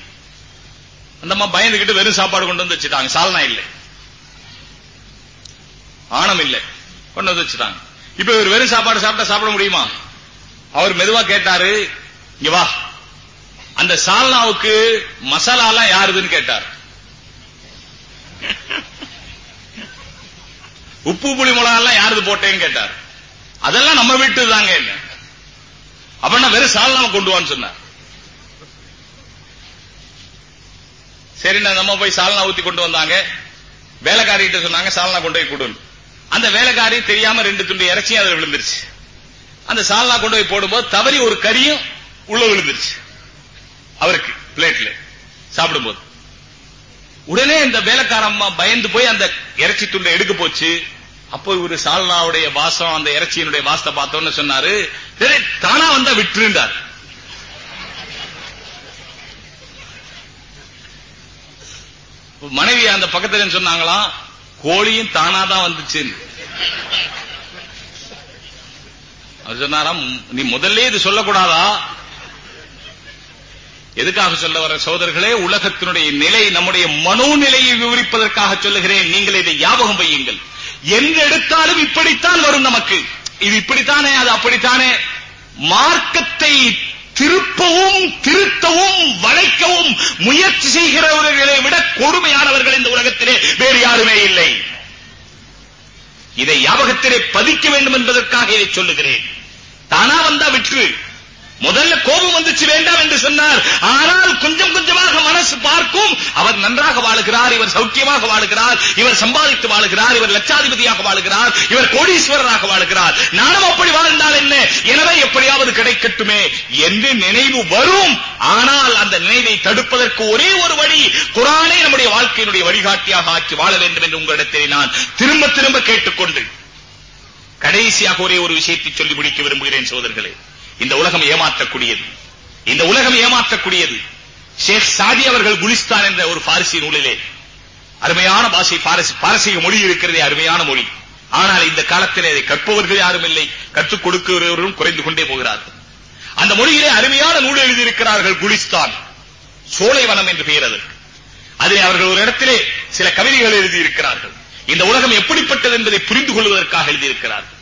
அந்த அம்மா பயந்துகிட்டு வெறும் சாப்பாடு கொண்டு வந்து வச்சுட்டாங்க. சால்னா இல்லை. ஆணம் இல்லை. கொண்டு வந்து வச்சுட்டாங்க. இப்ப இவர் வெறும் சாப்பாடு சாப்பிட்டா சாப்பிட முடியுமா? அவர் மெதுவா கேட்டாரு இங்க வா. அந்த சால்னாவுக்கு மசாலா எல்லாம் யாருதுன்னு கேட்டார். உப்பு புளி மிளகா எல்லாம் யாருது போட்டேன்னு கேட்டார். அதெல்லாம் நம்ம வீட்டு தாங்க என்ன? அப்படின்னா வெறும் சால்னா கொண்டு வான்னு சொன்னார். சரி நம்ம போய் சால்னா ஊத்தி கொண்டு வந்தாங்க. வேலைக்காரிகிட்ட சொன்னாங்க சால்னா கொண்டு போய் கொடுன்னு. அந்த வேலைக்காரி தெரியாம ரெண்டு துண்டு இறைச்சியும் அதுல விழுந்துருச்சு. அந்த சால்னா கொண்டு போய் போடும்போது தவறி ஒரு கறியும் உள்ள விழுந்துருச்சு. அவருக்கு பிளேட்ல சாப்பிடும்போது. உடனே இந்த வேலைக்காரம்மா பயந்து போய் அந்த இறைச்சி துண்டை எடுக்க போச்சு. அப்போ இவரு சால்னாவுடைய வாசம் அந்த இறைச்சியினுடைய வாசத்தை பார்த்தோன்னு சொன்னாரு. தானா வந்தா விட்டுருந்தார். மனைவி அந்த பக்கத்துல சொன்னாங்களாம் கோழியும் தானாதான் வந்துச்சு அவர் சொன்னாராம் நீ முதல்ல இது சொல்லக்கூடாதா? எதுக்காக சொல்ல வர சோதர்களே உலகத்தினுடைய நிலை நம்முடைய மனோநிலையை விவரிப்பதற்காக சொல்லுகிறேன். நீங்கள் இதை ஞாபகம் வையுங்கள். எங்க எடுத்தாலும் இப்படித்தான் வரும் நமக்கு. இது இப்படித்தானே அது அப்படித்தானே. மார்க்கத்தை திருப்பவும் திருத்தவும் வளைக்கவும் முயற்சி செய்கிறவர்களை விட கொடுமையானவர்கள் இந்த உலகத்திலே வேறு யாருமே இல்லை. இதை ஞாபகத்திலே பதிக்க வேண்டும் என்பதற்காக இதை சொல்லுகிறேன். தானா வந்தா விற்று. முதல்ல கோபம் வந்துச்சு வேண்டாம் என்று சொன்னார். ஆனால் கொஞ்சம் கொஞ்சமாக மனசு பார்க்கும். அவர் நன்றாக வாழுகிறார் இவர் சௌக்கியமாக வாழுகிறார் இவர் சம்பாதித்து வாழுகிறார் இவர் லட்சாதிபதியாக வாழுகிறார் இவர் கோடீஸ்வரராக வாழுகிறார். நானும் அப்படி வாழ்ந்தால் என்ன? எனவே எப்படியாவது கிடைக்கட்டுமே என்று நினைவு வரும். ஆனால் அந்த நினைவை தடுப்பதற்கு ஒரே ஒரு வழி குரானை நம்முடைய வாழ்க்கையினுடைய வழிகாட்டியாக ஆக்கி வாழ வேண்டும் என்று உங்களிடத்தில் நான் திரும்ப திரும்ப கேட்டுக்கொண்டு. கடைசியாக ஒரே ஒரு விஷயத்தை சொல்லி முடிக்க விரும்புகிறேன் சோதர்களே இந்த உலகம் ஏமாற்றக்கூடியது. இந்த உலகம் ஏமாற்றக்கூடியது. ஷேக் சாதி அவர்கள் குலிஸ்தான் என்ற ஒரு பாரசி நூலிலே. அருமையான பாஷை பாரசி பாரசீக மொழி இருக்கிறதே அருமையான மொழி. ஆனால் இந்த காலத்திலே அதை கற்பவர்கள் யாரும் இல்லை. கற்றுக் கொடுக்கிறவர்களும் குறைந்து கொண்டே போகிறார்கள். அந்த மொழியிலே அருமையான நூல் எழுதியிருக்கிறார்கள் குலிஸ்தான். சோலைவனம் என்று பெயர் அதற்கு. அதிலே அவர்கள் ஒரு இடத்திலே சில கவிதைகள் எழுதியிருக்கிறார்கள். இந்த உலகம் எப்படிப்பட்டது என்பதை புரிந்து கொள்வதற்காக எழுதியிருக்கிறார்கள்.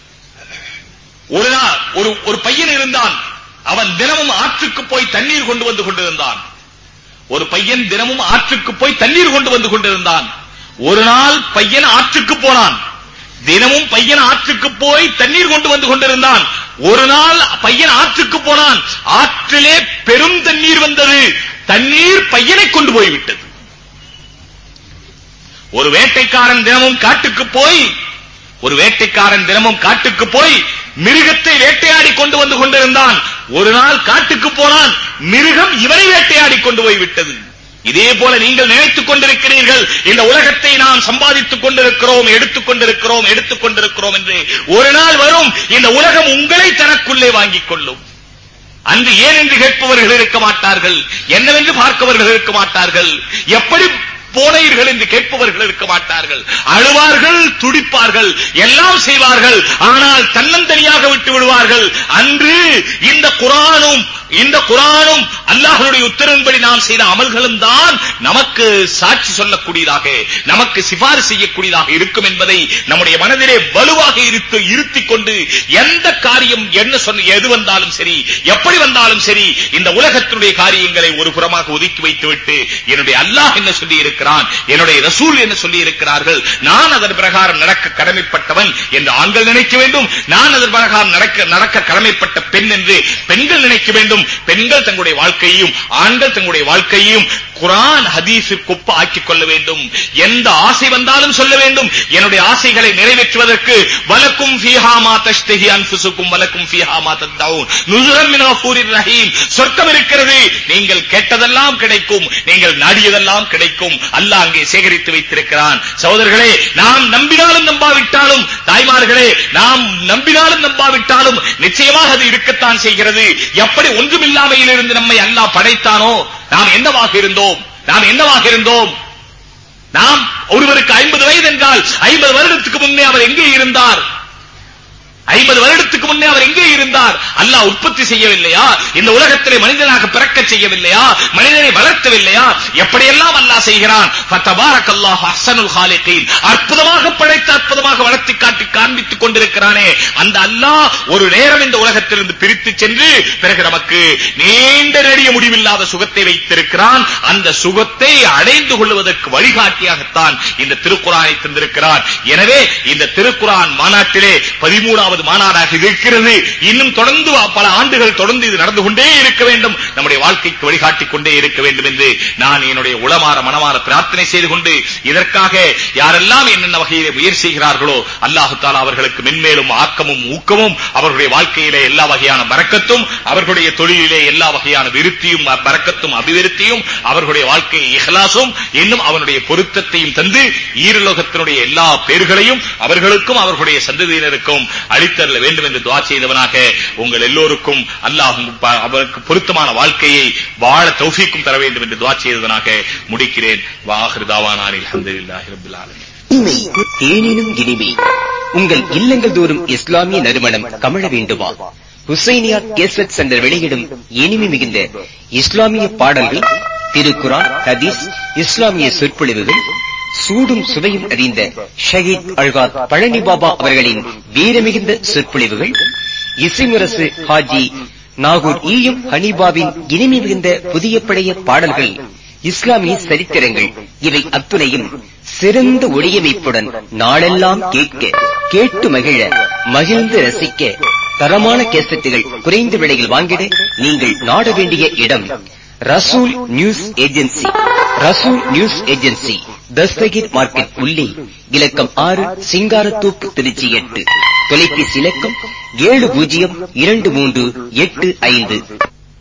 ஒரு நாள் ஒரு ஒரு பையன் இருந்தான். அவன் தினமும் ஆற்றுக்கு போய் தண்ணீர் கொண்டு வந்து கொண்டிருந்தான். ஒரு பையன் தினமும் ஆற்றுக்கு போய் தண்ணீர் கொண்டு வந்து கொண்டிருந்தான். ஒரு நாள் பையன் ஆற்றுக்கு போனான். தினமும் பையன் ஆற்றுக்கு போய் தண்ணீர் கொண்டு வந்து கொண்டிருந்தான். ஒரு நாள் பையன் ஆற்றுக்கு போனான். ஆற்றிலே பெரும் தண்ணீர் வந்தது. தண்ணீர் பையனை கொண்டு போய்விட்டது. ஒரு வேட்டைக்காரன் தினமும் காட்டுக்கு போய் ஒரு வேட்டைக்காரன் தினமும் காட்டுக்கு போய் மிருகத்தை வேட்டையாடி கொண்டு வந்து கொண்டிருந்தான். ஒரு நாள் காட்டுக்கு போனான். மிருகம் இவனை வேட்டையாடி கொண்டு போய் விட்டது. இதே போல நீங்கள் நினைத்துக் கொண்டிருக்கிறீர்கள். இந்த உலகத்தை நாம் சம்பாதித்துக் கொண்டிருக்கிறோம் எடுத்துக் கொண்டிருக்கிறோம் எடுத்துக் கொண்டிருக்கிறோம் என்று. ஒரு நாள் வரும் இந்த உலகம் உங்களை தனக்குள்ளே வாங்கிக் கொள்ளும். அன்று ஏன் என்று கேட்பவர்கள் இருக்க மாட்டார்கள்? என்னவென்று பார்க்கவர்கள் இருக்க மாட்டார்கள்? எப்படி போனீர்கள் என்று கேட்பவர்கள் இருக்க மாட்டார்கள். அழுவார்கள் துடிப்பார்கள் எல்லாம் செய்வார்கள். ஆனால் தன்னந்தனியாக விட்டு விடுவார்கள். அன்று இந்த குரானும் இந்த குரானும் அல்லாஹனுடைய உத்தரவின்படி நாம் செய்த அமல்களும் தான் நமக்கு சாட்சி சொல்லக்கூடியதாக நமக்கு சிபாரிசு செய்யக்கூடியதாக இருக்கும் என்பதை நம்முடைய மனதிலே வலுவாக இருத்து இருத்திக் கொண்டு எந்த காரியம் என்ன சொன்ன எது வந்தாலும் சரி எப்படி வந்தாலும் சரி இந்த உலகத்தினுடைய காரியங்களை ஒரு புறமாக ஒதுக்கி வைத்துவிட்டு என்னுடைய அல்லாஹ் என்ன சொல்லி இருக்கிறான் என்னுடைய ரசூல் என்ன சொல்லி இருக்கிறார்கள் நான் அதன் பிரகாரம் நடக்க கடமைப்பட்டவன் என்று ஆண்கள் நினைக்க வேண்டும் நான் அதன் பிரகாரம் நடக்க நடக்க கடமைப்பட்ட பெண் என்று பெண்கள் நினைக்க வேண்டும் பெண்கள் தங்களுடைய வாழ்க்கையையும் ஆண்கள் தங்களுடைய வாழ்க்கையையும் குரான் ஹதீஸு ஒப்பு ஆக்கிக் கொள்ள வேண்டும். எந்த ஆசை வந்தாலும் சொல்ல வேண்டும். என்னுடைய ஆசைகளை நிறைவேற்றுவதற்கு வலக்கும் ஃபீஹா மா தஷ்தஹி அன்ஃபுசுக்கும் வலக்கும் ஃபீஹா மா தத்தவுன். நுசுரம் மின் கஃபூரிர் ரஹீம். சொர்க்கம் இருக்கிறது. நீங்கள் கேட்டதெல்லாம் கிடைக்கும். நீங்கள் நாடியதெல்லாம் கிடைக்கும். அல்லாஹ் அங்கே சேகரித்து வைத்திருக்கிறான். சகோதரர்களே நாம் நம்பினாலும் நம்பாவிட்டாலும் தாய்மார்களே நாம் நம்பினாலும் நம்பாவிட்டாலும் நிச்சயமாக அது இருக்கத்தான் செய்கிறது. எப்படி ஒன்றுமில்லாமையிலிருந்து நம்மை அல்லாஹ் படைத்தானோ நாம் என்னவாக இருந்தோம்? நாம் என்னவாக இருந்தோம்? நாம் ஒருவருக்கு ஐம்பது வயது என்றால் ஐம்பது வருடத்துக்கு முன்னே அவர் எங்கே இருந்தார்? ஐம்பது வருடத்துக்கு முன்னே அவர் எங்கே இருந்தார். அல்லாஹ் உற்பத்தி செய்யவில்லையா? இந்த உலகத்திலே மனிதனாக பிறக்க செய்யவில்லையா? மனிதனை வளர்த்தவில்லையா? எப்படியெல்லாம் அல்லாஹ் செய்கிறான்? அற்புதமாக படைத்து அற்புதமாக வளர்த்தி காட்டி காண்பித்துக் கொண்டிருக்கிறானே. அந்த அல்லாஹ் ஒரு நேரம் இந்த உலகத்திலிருந்து பிரித்து சென்று பிறகு நமக்கு நீண்ட நெடிய முடிவில்லாத சுகத்தை வைத்திருக்கிறான். அந்த சுகத்தை அடைந்து கொள்வதற்கு வழிகாட்டியாகத்தான் இந்த திருக்குறானை தந்திருக்கிறார். எனவே இந்த திருக்குறான் மாநாட்டிலே பதிமூணாவது இரண்டாவது மாநாடாக இருக்கிறது. இன்னும் தொடர்ந்து பல ஆண்டுகள் தொடர்ந்து இது நடந்து கொண்டே இருக்க வேண்டும். நம்முடைய வாழ்க்கைக்கு வழிகாட்டிக் கொண்டே இருக்க வேண்டும் என்று நான் என்னுடைய உளமாற மனமாற பிரார்த்தனை செய்து கொண்டு இதற்காக யாரெல்லாம் என்னென்ன வகையிலே முயற்சி செய்கிறார்களோ அல்லாஹு தாலா அவர்களுக்கு மென்மேலும் ஆக்கமும் ஊக்கமும் அவர்களுடைய வாழ்க்கையிலே எல்லா வகையான பறக்கத்தும் அவர்களுடைய தொழிலிலே எல்லா வகையான விருத்தியும் பறக்கத்தும் அபிவிருத்தியும் அவர்களுடைய வாழ்க்கையை இஹ்லாசும் இன்னும் அவனுடைய பொருத்தத்தையும் தந்து ஈரலோகத்தினுடைய எல்லா பேர்களையும் அவர்களுக்கும் அவர்களுடைய சந்ததியினருக்கும் அளித்தரல வேண்டும் என்று துவா செய்தவனாக உங்கள் எல்லோருக்கும் அல்லாஹ் அவருக்கு பொருத்தமான வாழ்க்கையை வாழ தௌஃபீக்கும் தர வேண்டும் என்று துவா செய்தவனாக முடிக்கிறேன். வாஹிருதாவானான் அல்ஹம்துலில்லாஹி ரப்பில் ஆலமீன். இனிமை தேனினும் இனிமை உங்கள் இல்லங்கள் தோறும் இஸ்லாமிய நறுமணம் கமழ வேண்டுமா? ஹுசைனியா கேசட் சென்டர் வெளியிடும் இனிமை மிகுந்த இஸ்லாமிய பாடல்கள் திருக்குரான் ஹதீஸ் இஸ்லாமிய சொற்பொழிவுகள் சூடும் சுவையும் அறிந்த ஷஹீத் அல்காத் பழனி பாபா அவர்களின் வீரமிகுந்த சொற்பொழிவுகள் இசைமுரசு ஹாஜி நாகூர் ஈயும் ஹனீபாவின் இனிமை மிகுந்த புதிய பழைய பாடல்கள் இஸ்லாமிய சரித்திரங்கள் இவை அத்துணையும் சிறந்த ஒளியமைப்புடன் நாளெல்லாம் கேட்க கேட்டு மகிழ மகிழ்ந்து ரசிக்க தரமான கேசட்டுகள் குறைந்த விலையில் வாங்கிட நீங்கள் நாட வேண்டிய இடம் Rasool news agency. Rasool news agency Dastagir market உள்ளே இலக்கம் ஆறு சிங்காரத்தோப்பு திருச்சி எட்டு. தொலைபேசி இலக்கம் ஏழு பூஜ்ஜியம் இரண்டு மூன்று எட்டு ஐந்து.